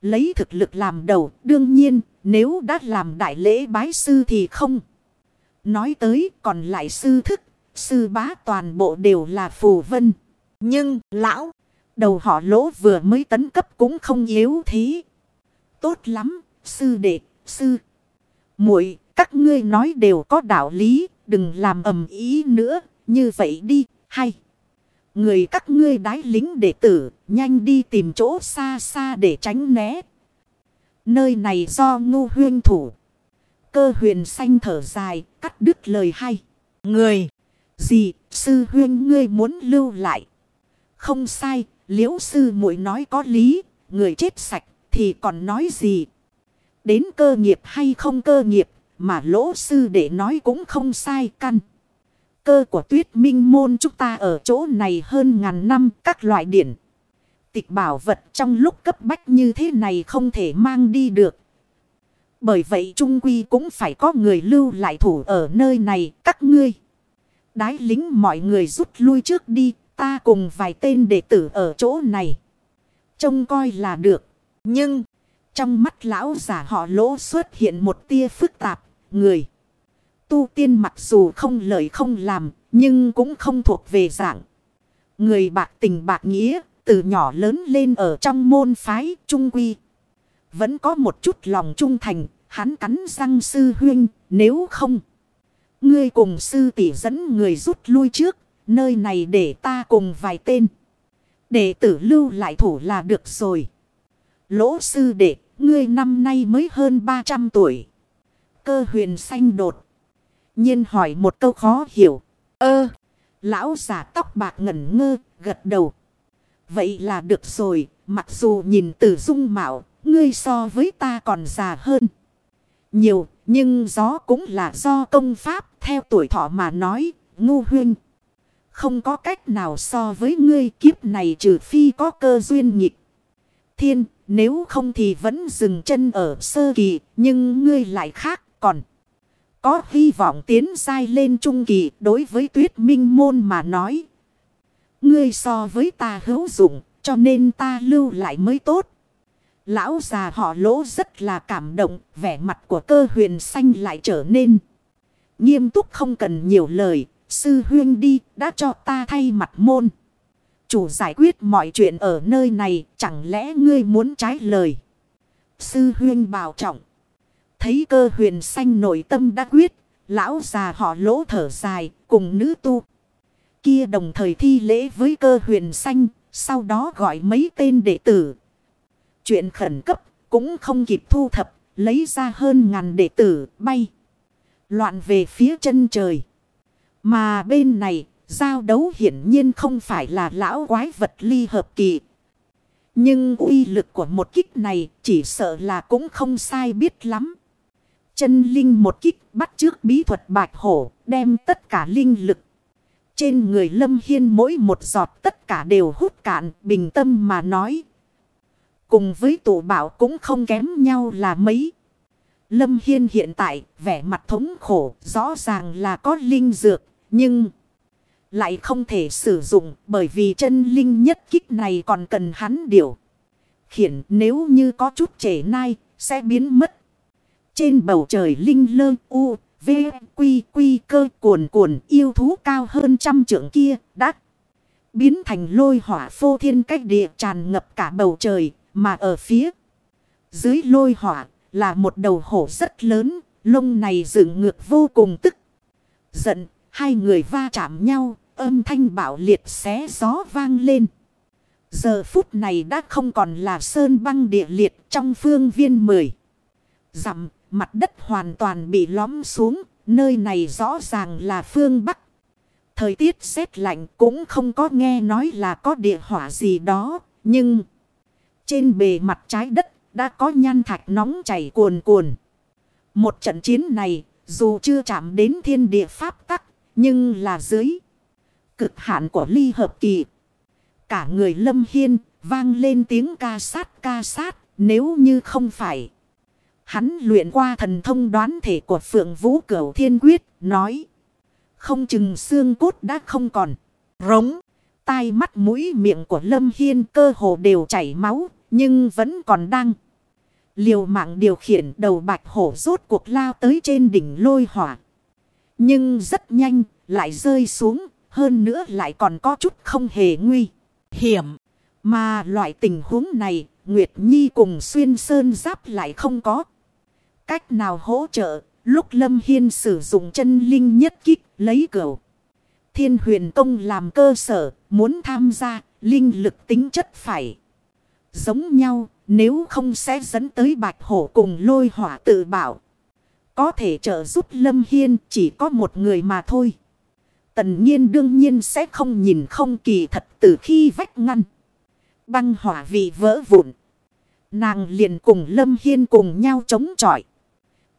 [SPEAKER 1] Lấy thực lực làm đầu, đương nhiên, nếu đã làm đại lễ bái sư thì không. Nói tới còn lại sư thức, sư bá toàn bộ đều là phù vân. Nhưng, lão, đầu họ lỗ vừa mới tấn cấp cũng không yếu thế. Tốt lắm, sư đệ, sư. muội các ngươi nói đều có đạo lý, đừng làm ầm ý nữa, như vậy đi, hay. Người các ngươi đái lính đệ tử, nhanh đi tìm chỗ xa xa để tránh né. Nơi này do ngu huyên thủ. Cơ huyền xanh thở dài, cắt đứt lời hay. Người, gì, sư huyên ngươi muốn lưu lại. Không sai, liễu sư muội nói có lý, người chết sạch thì còn nói gì. Đến cơ nghiệp hay không cơ nghiệp, mà lỗ sư để nói cũng không sai căn. Cơ của tuyết minh môn chúng ta ở chỗ này hơn ngàn năm, các loại điển. Tịch bảo vật trong lúc cấp bách như thế này không thể mang đi được. Bởi vậy trung quy cũng phải có người lưu lại thủ ở nơi này, các ngươi. Đái lính mọi người rút lui trước đi, ta cùng vài tên đệ tử ở chỗ này. Trông coi là được. Nhưng, trong mắt lão giả họ lỗ xuất hiện một tia phức tạp, người. Tu tiên mặc dù không lời không làm, nhưng cũng không thuộc về dạng. Người bạc tình bạc nghĩa, từ nhỏ lớn lên ở trong môn phái trung quy. Vẫn có một chút lòng trung thành, hắn cắn răng sư huyên, nếu không. Ngươi cùng sư tỷ dẫn người rút lui trước, nơi này để ta cùng vài tên. Đệ tử lưu lại thủ là được rồi. Lỗ sư đệ, ngươi năm nay mới hơn 300 tuổi cơ huyền xanh đột nhiên hỏi một câu khó hiểu. Ơ, lão giả tóc bạc ngẩn ngơ, gật đầu. Vậy là được rồi, mặc dù nhìn từ dung mạo, ngươi so với ta còn già hơn. Nhiều, nhưng gió cũng là do công pháp, theo tuổi thọ mà nói, ngu huyên. Không có cách nào so với ngươi kiếp này trừ phi có cơ duyên nghịch. Thiên, nếu không thì vẫn dừng chân ở sơ kỳ, nhưng ngươi lại khác còn có hy vọng tiến sai lên trung kỳ đối với tuyết minh môn mà nói. Ngươi so với ta hữu dụng cho nên ta lưu lại mới tốt. Lão già họ lỗ rất là cảm động, vẻ mặt của cơ huyền xanh lại trở nên. Nghiêm túc không cần nhiều lời, sư huyên đi đã cho ta thay mặt môn. Chủ giải quyết mọi chuyện ở nơi này, chẳng lẽ ngươi muốn trái lời. Sư huyên bảo trọng. Thấy cơ huyền xanh nội tâm đã quyết. Lão già họ lỗ thở dài, cùng nữ tu. Kia đồng thời thi lễ với cơ huyền xanh. Sau đó gọi mấy tên đệ tử. Chuyện khẩn cấp cũng không kịp thu thập. Lấy ra hơn ngàn đệ tử, bay. Loạn về phía chân trời. Mà bên này, giao đấu hiển nhiên không phải là lão quái vật ly hợp kỳ. Nhưng uy lực của một kích này chỉ sợ là cũng không sai biết lắm. Chân linh một kích bắt trước bí thuật bạch hổ, đem tất cả linh lực. Trên người Lâm Hiên mỗi một giọt tất cả đều hút cạn, bình tâm mà nói. Cùng với tụ bảo cũng không kém nhau là mấy. Lâm Hiên hiện tại, vẻ mặt thống khổ, rõ ràng là có linh dược, nhưng lại không thể sử dụng bởi vì chân linh nhất kích này còn cần hắn điều. Khiển nếu như có chút trễ nai, sẽ biến mất. Trên bầu trời linh lơ u, v, quy quy cơ cuồn cuồn yêu thú cao hơn trăm trượng kia đã biến thành lôi hỏa phô thiên cách địa tràn ngập cả bầu trời mà ở phía dưới lôi hỏa là một đầu hổ rất lớn, lông này dựng ngược vô cùng tức. Giận, hai người va chạm nhau, âm thanh bạo liệt xé gió vang lên. Giờ phút này đã không còn là sơn băng địa liệt trong phương viên mười. Dặm Mặt đất hoàn toàn bị lõm xuống. Nơi này rõ ràng là phương Bắc. Thời tiết rét lạnh cũng không có nghe nói là có địa hỏa gì đó. Nhưng trên bề mặt trái đất đã có nhan thạch nóng chảy cuồn cuồn. Một trận chiến này dù chưa chạm đến thiên địa pháp tắc nhưng là dưới cực hạn của ly hợp kỳ. cả người Lâm Hiên, vang lên tiếng ca sát ca sát, nếu như không phải. Hắn luyện qua thần thông đoán thể của Phượng Vũ Cửu Thiên Quyết, nói. Không chừng xương cốt đã không còn. Rống, tai mắt mũi miệng của Lâm Hiên cơ hồ đều chảy máu, nhưng vẫn còn đang. Liều mạng điều khiển đầu bạch hổ rốt cuộc lao tới trên đỉnh lôi hỏa. Nhưng rất nhanh, lại rơi xuống, hơn nữa lại còn có chút không hề nguy hiểm. Mà loại tình huống này, Nguyệt Nhi cùng Xuyên Sơn Giáp lại không có. Cách nào hỗ trợ, lúc Lâm Hiên sử dụng chân linh nhất kích lấy cửu. Thiên huyền công làm cơ sở, muốn tham gia, linh lực tính chất phải. Giống nhau, nếu không sẽ dẫn tới bạch hổ cùng lôi hỏa tự bảo. Có thể trợ giúp Lâm Hiên chỉ có một người mà thôi. Tần nhiên đương nhiên sẽ không nhìn không kỳ thật từ khi vách ngăn. Băng hỏa vị vỡ vụn. Nàng liền cùng Lâm Hiên cùng nhau chống chọi.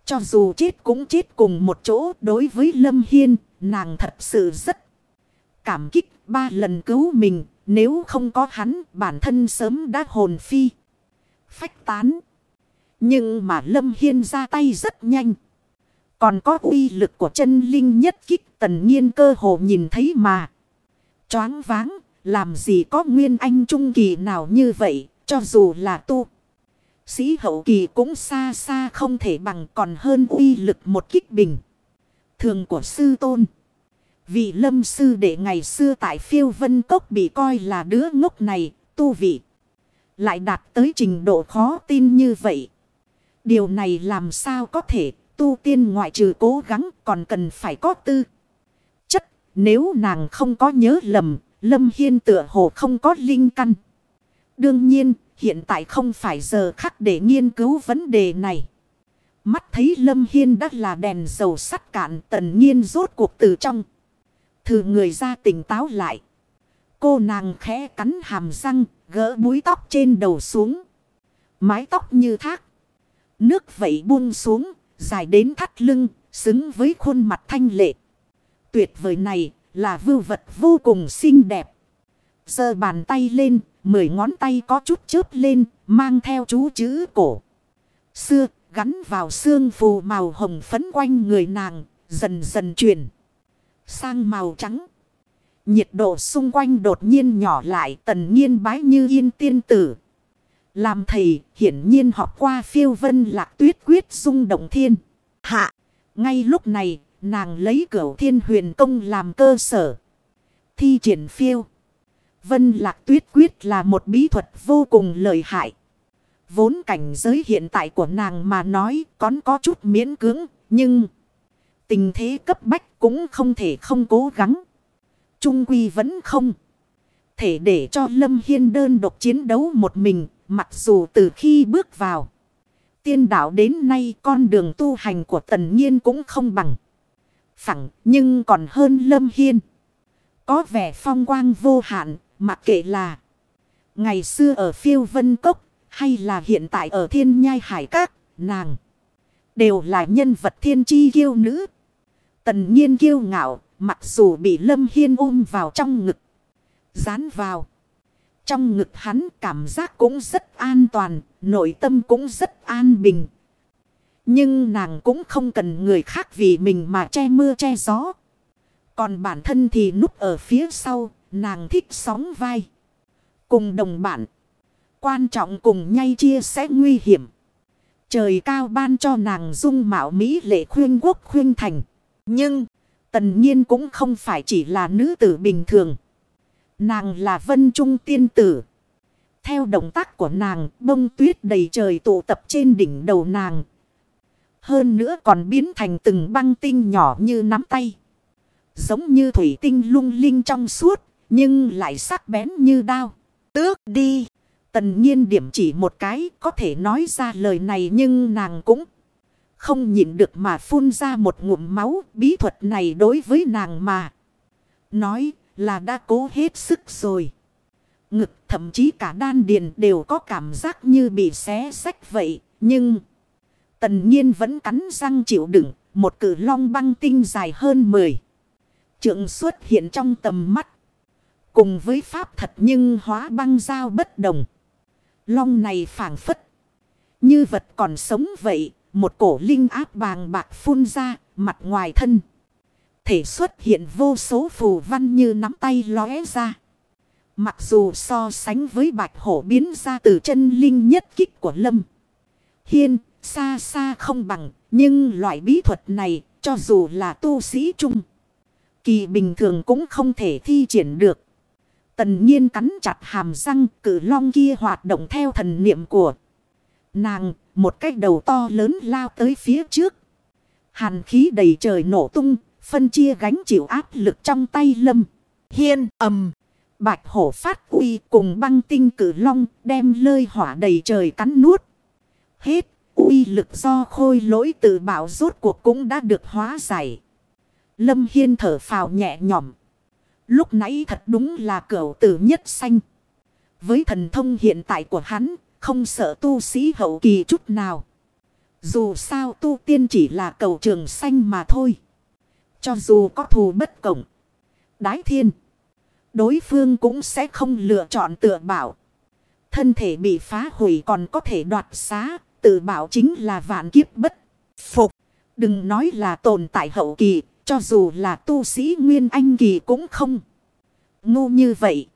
[SPEAKER 1] Cho dù chết cũng chết cùng một chỗ đối với Lâm Hiên, nàng thật sự rất cảm kích ba lần cứu mình. Nếu không có hắn, bản thân sớm đã hồn phi. Phách tán. Nhưng mà Lâm Hiên ra tay rất nhanh. Còn có uy lực của chân linh nhất kích tần nhiên cơ hồ nhìn thấy mà. Choáng váng, làm gì có nguyên anh trung kỳ nào như vậy, cho dù là tu. Sĩ hậu kỳ cũng xa xa không thể bằng còn hơn uy lực một kích bình. Thường của sư tôn. Vị lâm sư đệ ngày xưa tại phiêu vân cốc bị coi là đứa ngốc này, tu vị. Lại đạt tới trình độ khó tin như vậy. Điều này làm sao có thể tu tiên ngoại trừ cố gắng còn cần phải có tư. Chất, nếu nàng không có nhớ lầm, Lâm Hiên tựa hồ không có linh căn. Đương nhiên, hiện tại không phải giờ khắc để nghiên cứu vấn đề này. Mắt thấy Lâm Hiên đã là đèn dầu sắt cạn tần nhiên rốt cuộc từ trong. Thử người ra tỉnh táo lại. Cô nàng khẽ cắn hàm răng, gỡ búi tóc trên đầu xuống. Mái tóc như thác. Nước vẩy buông xuống, dài đến thắt lưng, xứng với khuôn mặt thanh lệ. Tuyệt vời này là vưu vật vô cùng xinh đẹp. Giơ bàn tay lên, mười ngón tay có chút chớp lên, mang theo chú chữ cổ. Xưa, gắn vào xương phù màu hồng phấn quanh người nàng, dần dần chuyển sang màu trắng. Nhiệt độ xung quanh đột nhiên nhỏ lại tần nhiên bái như yên tiên tử. Làm thầy hiển nhiên học qua phiêu vân lạc tuyết quyết dung động thiên. Hạ. Ngay lúc này nàng lấy cửu thiên huyền công làm cơ sở. Thi triển phiêu. Vân lạc tuyết quyết là một bí thuật vô cùng lợi hại. Vốn cảnh giới hiện tại của nàng mà nói còn có chút miễn cưỡng. Nhưng tình thế cấp bách cũng không thể không cố gắng. Trung quy vẫn không. Thể để cho Lâm Hiên đơn độc chiến đấu một mình. Mặc dù từ khi bước vào. Tiên đạo đến nay con đường tu hành của tần nhiên cũng không bằng. Phẳng, nhưng còn hơn Lâm Hiên. Có vẻ phong quang vô hạn. Mặc kệ là. Ngày xưa ở phiêu vân cốc. Hay là hiện tại ở thiên nhai hải các. Nàng. Đều là nhân vật thiên chi kiêu nữ. Tần nhiên kiêu ngạo. Mặc dù bị Lâm Hiên ôm vào trong ngực. Dán vào. Trong ngực hắn cảm giác cũng rất an toàn, nội tâm cũng rất an bình. Nhưng nàng cũng không cần người khác vì mình mà che mưa che gió. Còn bản thân thì núp ở phía sau, nàng thích sóng vai. Cùng đồng bạn Quan trọng cùng nhay chia sẻ nguy hiểm. Trời cao ban cho nàng dung mạo Mỹ lệ khuyên quốc khuyên thành. Nhưng, tần nhiên cũng không phải chỉ là nữ tử bình thường. Nàng là vân trung tiên tử. Theo động tác của nàng, bông tuyết đầy trời tụ tập trên đỉnh đầu nàng. Hơn nữa còn biến thành từng băng tinh nhỏ như nắm tay. Giống như thủy tinh lung linh trong suốt, nhưng lại sắc bén như đao. Tước đi. Tần nhiên điểm chỉ một cái, có thể nói ra lời này nhưng nàng cũng không nhịn được mà phun ra một ngụm máu bí thuật này đối với nàng mà. Nói là đã cố hết sức rồi. Ngực, thậm chí cả đan điền đều có cảm giác như bị xé sách vậy. Nhưng tần nhiên vẫn cắn răng chịu đựng. Một cử long băng tinh dài hơn 10. Trượng xuất hiện trong tầm mắt. Cùng với pháp thật nhưng hóa băng giao bất đồng. Long này phảng phất. Như vật còn sống vậy. Một cổ linh áp bàng bạc phun ra mặt ngoài thân. Thể xuất hiện vô số phù văn như nắm tay lóe ra. Mặc dù so sánh với bạch hổ biến ra từ chân linh nhất kích của Lâm. Hiên, xa xa không bằng, nhưng loại bí thuật này, cho dù là tu sĩ trung. Kỳ bình thường cũng không thể thi triển được. Tần nhiên cắn chặt hàm răng cử long kia hoạt động theo thần niệm của nàng. Một cái đầu to lớn lao tới phía trước. Hàn khí đầy trời nổ tung, phân chia gánh chịu áp lực trong tay lâm. Hiên ầm. Bạch hổ phát uy cùng băng tinh cử long đem lơi hỏa đầy trời cắn nuốt. Hết uy lực do khôi lỗi tự bảo rốt cuộc cũng đã được hóa giải. Lâm Hiên thở phào nhẹ nhõm. Lúc nãy thật đúng là cửu tử nhất xanh. Với thần thông hiện tại của hắn, không sợ tu sĩ hậu kỳ chút nào. Dù sao tu tiên chỉ là cầu trường xanh mà thôi. Cho dù có thù bất cổng Đái thiên. Đối phương cũng sẽ không lựa chọn tựa bảo. Thân thể bị phá hủy còn có thể đoạt xá. Tự bảo chính là vạn kiếp bất phục. Đừng nói là tồn tại hậu kỳ. Cho dù là tu sĩ Nguyên Anh kỳ cũng không. Ngu như vậy.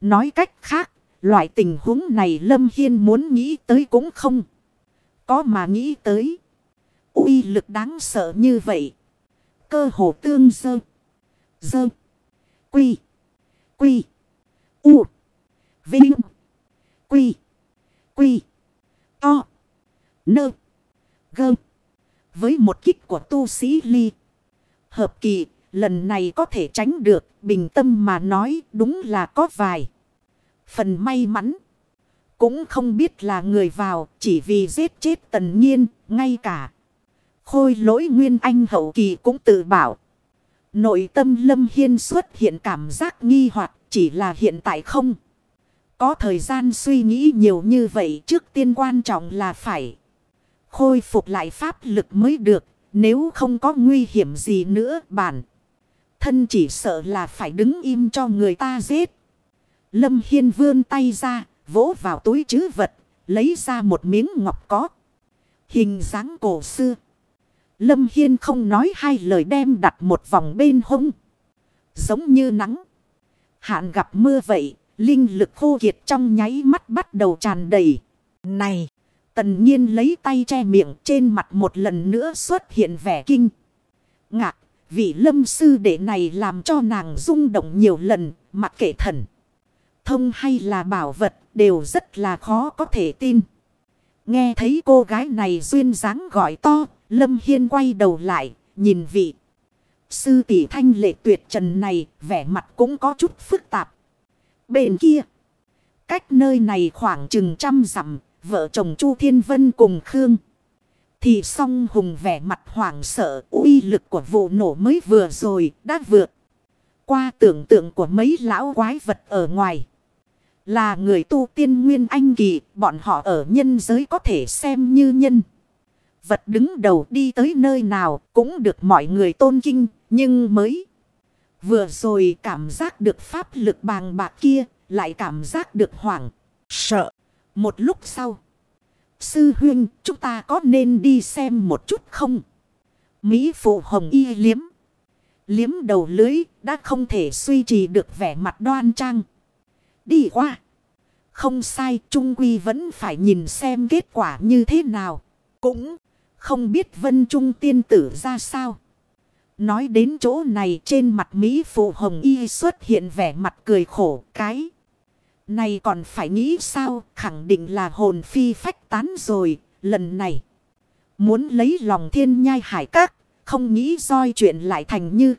[SPEAKER 1] Nói cách khác. Loại tình huống này Lâm Hiên muốn nghĩ tới cũng không. Có mà nghĩ tới. uy lực đáng sợ như vậy. Cơ hồ tương dơ. Dơ. Quy. Quy. U. Vinh. Quy. Quy. To. Nơ. Gơ. Với một kích của tu sĩ ly. Hợp kỳ. Lần này có thể tránh được. Bình tâm mà nói, đúng là có vài. Phần may mắn. Cũng không biết là người vào. Chỉ vì giết chết tần nhiên. Ngay cả. Khôi lỗi nguyên anh hậu kỳ cũng tự bảo. Nội tâm lâm hiên xuất hiện cảm giác nghi hoặc, chỉ là hiện tại không. Có thời gian suy nghĩ nhiều như vậy trước tiên quan trọng là phải khôi phục lại pháp lực mới được. Nếu không có nguy hiểm gì nữa bản. Thân chỉ sợ là phải đứng im cho người ta giết. Lâm Hiên vươn tay ra, vỗ vào túi chứ vật, lấy ra một miếng ngọc có. Hình dáng cổ xưa. Lâm Hiên không nói hai lời đem đặt một vòng bên hông. Giống như nắng. Hạn gặp mưa vậy, linh lực khô kiệt trong nháy mắt bắt đầu tràn đầy. Này, tần nhiên lấy tay che miệng trên mặt một lần nữa xuất hiện vẻ kinh. Ngạc, vị lâm sư đệ này làm cho nàng rung động nhiều lần, mặc kệ thần. Thông hay là bảo vật đều rất là khó có thể tin. Nghe thấy cô gái này duyên dáng gọi to, Lâm Hiên quay đầu lại, nhìn vị. Sư tỷ thanh lệ tuyệt trần này, vẻ mặt cũng có chút phức tạp. Bên kia, cách nơi này khoảng chừng trăm dặm, vợ chồng Chu Thiên Vân cùng Khương. Thì song hùng vẻ mặt hoảng sợ, uy lực của vụ nổ mới vừa rồi, đã vượt. Qua tưởng tượng của mấy lão quái vật ở ngoài. Là người tu tiên nguyên anh kỳ, bọn họ ở nhân giới có thể xem như nhân vật đứng đầu đi tới nơi nào cũng được mọi người tôn kinh, nhưng mới vừa rồi cảm giác được pháp lực bàng bạc kia, lại cảm giác được hoảng, sợ. Một lúc sau, sư huynh chúng ta có nên đi xem một chút không? Mỹ phụ hồng y liếm. Liếm đầu lưới đã không thể suy trì được vẻ mặt đoan trang. Đi qua. Không sai, Trung Quy vẫn phải nhìn xem kết quả như thế nào. Cũng không biết Vân Trung tiên tử ra sao. Nói đến chỗ này trên mặt Mỹ Phụ Hồng Y xuất hiện vẻ mặt cười khổ cái. Này còn phải nghĩ sao khẳng định là hồn phi phách tán rồi lần này. Muốn lấy lòng thiên nhai hải các không nghĩ roi chuyện lại thành như.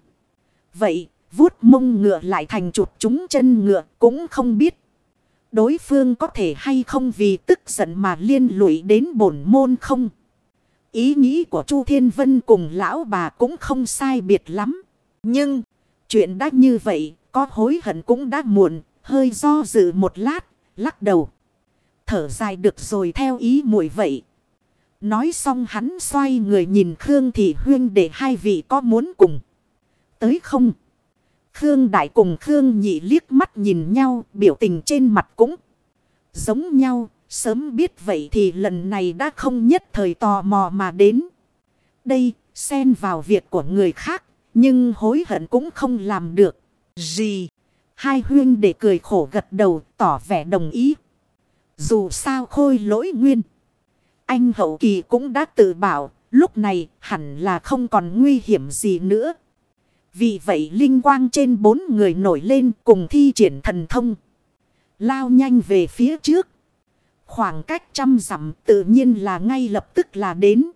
[SPEAKER 1] Vậy vuốt mông ngựa lại thành chụp chúng chân ngựa cũng không biết. Đối phương có thể hay không vì tức giận mà liên lụy đến bổn môn không. Ý nghĩ của Chu Thiên Vân cùng lão bà cũng không sai biệt lắm. Nhưng, chuyện đã như vậy, có hối hận cũng đã muộn, hơi do dự một lát, lắc đầu. Thở dài được rồi theo ý muội vậy. Nói xong hắn xoay người nhìn Khương Thị Huyên để hai vị có muốn cùng. Tới không? Khương Đại cùng Khương Nhị liếc mắt nhìn nhau, biểu tình trên mặt cũng giống nhau. Sớm biết vậy thì lần này đã không nhất thời tò mò mà đến. Đây, xen vào việc của người khác, nhưng hối hận cũng không làm được. Gì? Hai huyên để cười khổ gật đầu, tỏ vẻ đồng ý. Dù sao khôi lỗi nguyên. Anh hậu kỳ cũng đã tự bảo, lúc này hẳn là không còn nguy hiểm gì nữa. Vì vậy linh quang trên bốn người nổi lên cùng thi triển thần thông. Lao nhanh về phía trước. Khoảng cách trăm dặm tự nhiên là ngay lập tức là đến.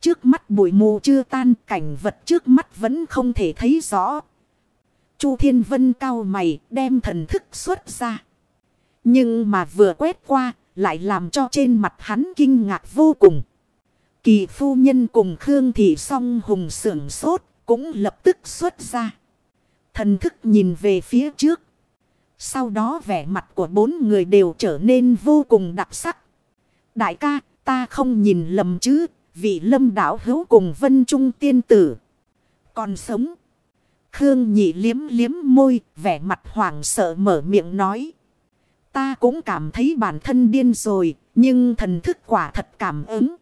[SPEAKER 1] Trước mắt bụi mù chưa tan cảnh vật trước mắt vẫn không thể thấy rõ. Chu Thiên Vân cao mày đem thần thức xuất ra. Nhưng mà vừa quét qua lại làm cho trên mặt hắn kinh ngạc vô cùng. Kỳ phu nhân cùng Khương Thị song hùng sưởng sốt cũng lập tức xuất ra. Thần thức nhìn về phía trước. Sau đó vẻ mặt của bốn người đều trở nên vô cùng đặc sắc. Đại ca, ta không nhìn lầm chứ, vị lâm đảo hữu cùng vân trung tiên tử. Còn sống. Khương nhị liếm liếm môi, vẻ mặt hoảng sợ mở miệng nói. Ta cũng cảm thấy bản thân điên rồi, nhưng thần thức quả thật cảm ứng.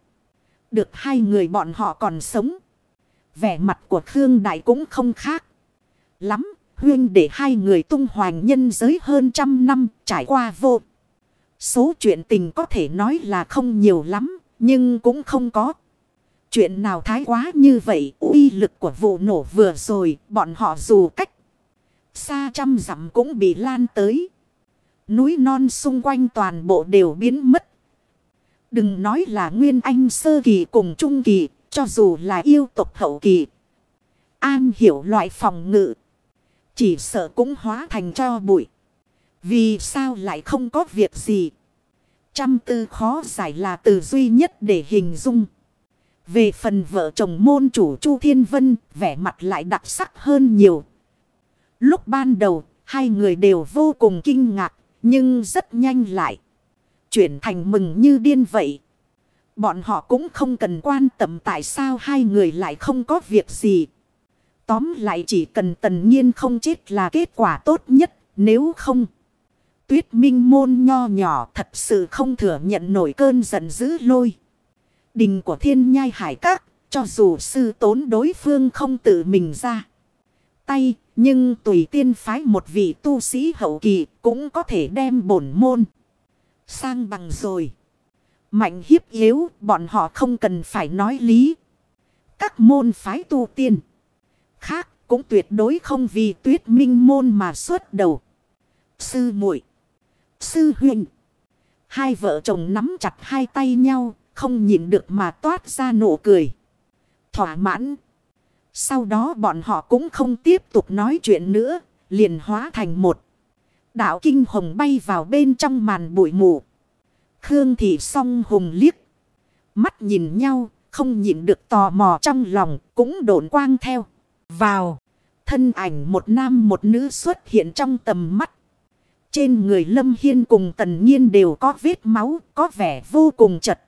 [SPEAKER 1] Được hai người bọn họ còn sống. Vẻ mặt của Khương Đại cũng không khác. Lắm, huyên để hai người tung hoành nhân giới hơn trăm năm trải qua vô. Số chuyện tình có thể nói là không nhiều lắm, nhưng cũng không có. Chuyện nào thái quá như vậy, uy lực của vụ nổ vừa rồi, bọn họ dù cách xa trăm dặm cũng bị lan tới. Núi non xung quanh toàn bộ đều biến mất. Đừng nói là nguyên anh sơ kỳ cùng trung kỳ, cho dù là yêu tục hậu kỳ. An hiểu loại phòng ngự. Chỉ sợ cũng hóa thành cho bụi. Vì sao lại không có việc gì? Trăm tư khó giải là từ duy nhất để hình dung. Về phần vợ chồng môn chủ Chu Thiên Vân, vẻ mặt lại đặc sắc hơn nhiều. Lúc ban đầu, hai người đều vô cùng kinh ngạc, nhưng rất nhanh lại. Chuyển thành mừng như điên vậy. Bọn họ cũng không cần quan tâm tại sao hai người lại không có việc gì. Tóm lại chỉ cần tần nhiên không chết là kết quả tốt nhất, nếu không. Tuyết minh môn nho nhỏ thật sự không thừa nhận nổi cơn giận dữ lôi. Đình của thiên nhai hải các, cho dù sư tốn đối phương không tự mình ra. Tay, nhưng tùy tiên phái một vị tu sĩ hậu kỳ cũng có thể đem bổn môn. Sang bằng rồi. Mạnh hiếp yếu, bọn họ không cần phải nói lý. Các môn phái tu tiên. Khác cũng tuyệt đối không vì tuyết minh môn mà xuất đầu. Sư muội Sư huynh. Hai vợ chồng nắm chặt hai tay nhau, không nhìn được mà toát ra nụ cười. Thỏa mãn. Sau đó bọn họ cũng không tiếp tục nói chuyện nữa, liền hóa thành một. Đạo kinh hồng bay vào bên trong màn bụi mù. Khương thị song hùng liếc. Mắt nhìn nhau, không nhìn được tò mò trong lòng, cũng đổn quang theo. Vào, thân ảnh một nam một nữ xuất hiện trong tầm mắt. Trên người Lâm Hiên cùng Tần Nhiên đều có vết máu, có vẻ vô cùng chật.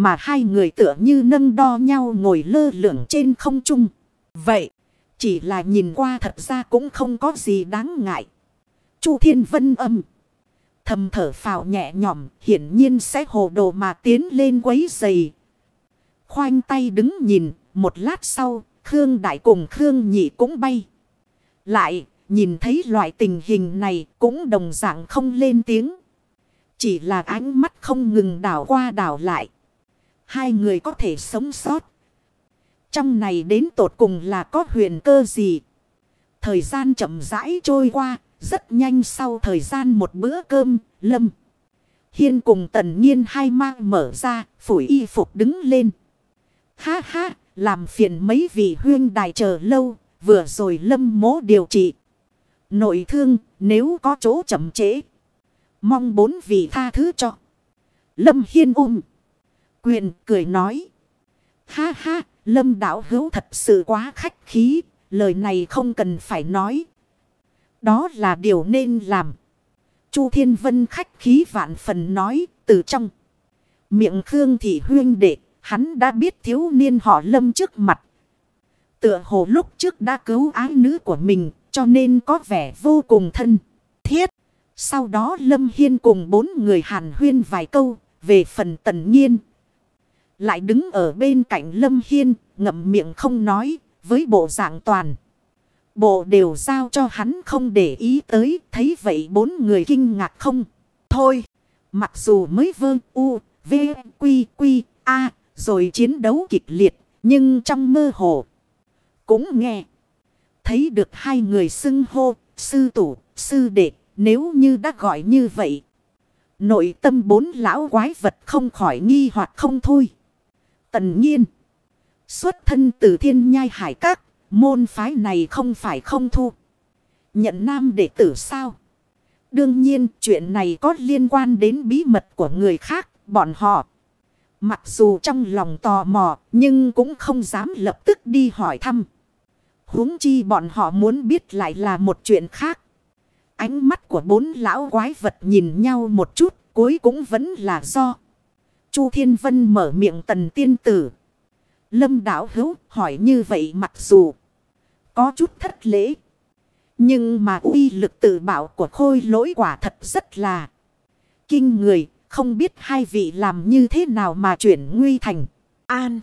[SPEAKER 1] Mà hai người tựa như nâng đo nhau ngồi lơ lửng trên không trung. Vậy, chỉ là nhìn qua thật ra cũng không có gì đáng ngại. Chu Thiên Vân âm. Thầm thở phào nhẹ nhõm, hiển nhiên sẽ hồ đồ mà tiến lên quấy giày. Khoanh tay đứng nhìn, một lát sau, Khương Đại cùng Khương Nhị cũng bay. Lại, nhìn thấy loại tình hình này cũng đồng dạng không lên tiếng. Chỉ là ánh mắt không ngừng đảo qua đảo lại. Hai người có thể sống sót. Trong này đến tột cùng là có huyền cơ gì? Thời gian chậm rãi trôi qua, rất nhanh sau thời gian một bữa cơm, lâm. Hiên cùng tần nhiên hai mang mở ra, phủi y phục đứng lên. Ha ha, làm phiền mấy vị huyên đài chờ lâu, vừa rồi lâm mố điều trị. Nội thương, nếu có chỗ chậm trễ. Mong bốn vị tha thứ cho. Lâm Hiên um Quyền cười nói. Ha ha, lâm đạo hữu thật sự quá khách khí. Lời này không cần phải nói. Đó là điều nên làm. Chu Thiên Vân khách khí vạn phần nói từ trong. Miệng Khương Thị Huyên đệ, hắn đã biết thiếu niên họ lâm trước mặt. Tựa hồ lúc trước đã cứu ái nữ của mình cho nên có vẻ vô cùng thân thiết. Sau đó Lâm Hiên cùng bốn người hàn huyên vài câu về phần tần nhiên. Lại đứng ở bên cạnh Lâm Hiên ngậm miệng không nói với bộ dạng toàn. Bộ đều giao cho hắn không để ý tới thấy vậy bốn người kinh ngạc không. Thôi mặc dù mới vơ u v quy quy a rồi chiến đấu kịch liệt nhưng trong mơ hồ cũng nghe. Thấy được hai người xưng hô, sư tủ, sư đệ, nếu như đã gọi như vậy. Nội tâm bốn lão quái vật không khỏi nghi hoặc không thôi. Tần nhiên. Xuất thân từ thiên nhai hải các, môn phái này không phải không thu. Nhận nam đệ tử sao? Đương nhiên chuyện này có liên quan đến bí mật của người khác, bọn họ. Mặc dù trong lòng tò mò, nhưng cũng không dám lập tức đi hỏi thăm huống chi bọn họ muốn biết lại là một chuyện khác. Ánh mắt của bốn lão quái vật nhìn nhau một chút, cuối cũng vẫn là do. Chu Thiên Vân mở miệng tần tiên tử. Lâm đảo hữu hỏi như vậy mặc dù có chút thất lễ. Nhưng mà uy lực tự bảo của khôi lỗi quả thật rất là kinh người. Không biết hai vị làm như thế nào mà chuyển nguy thành an.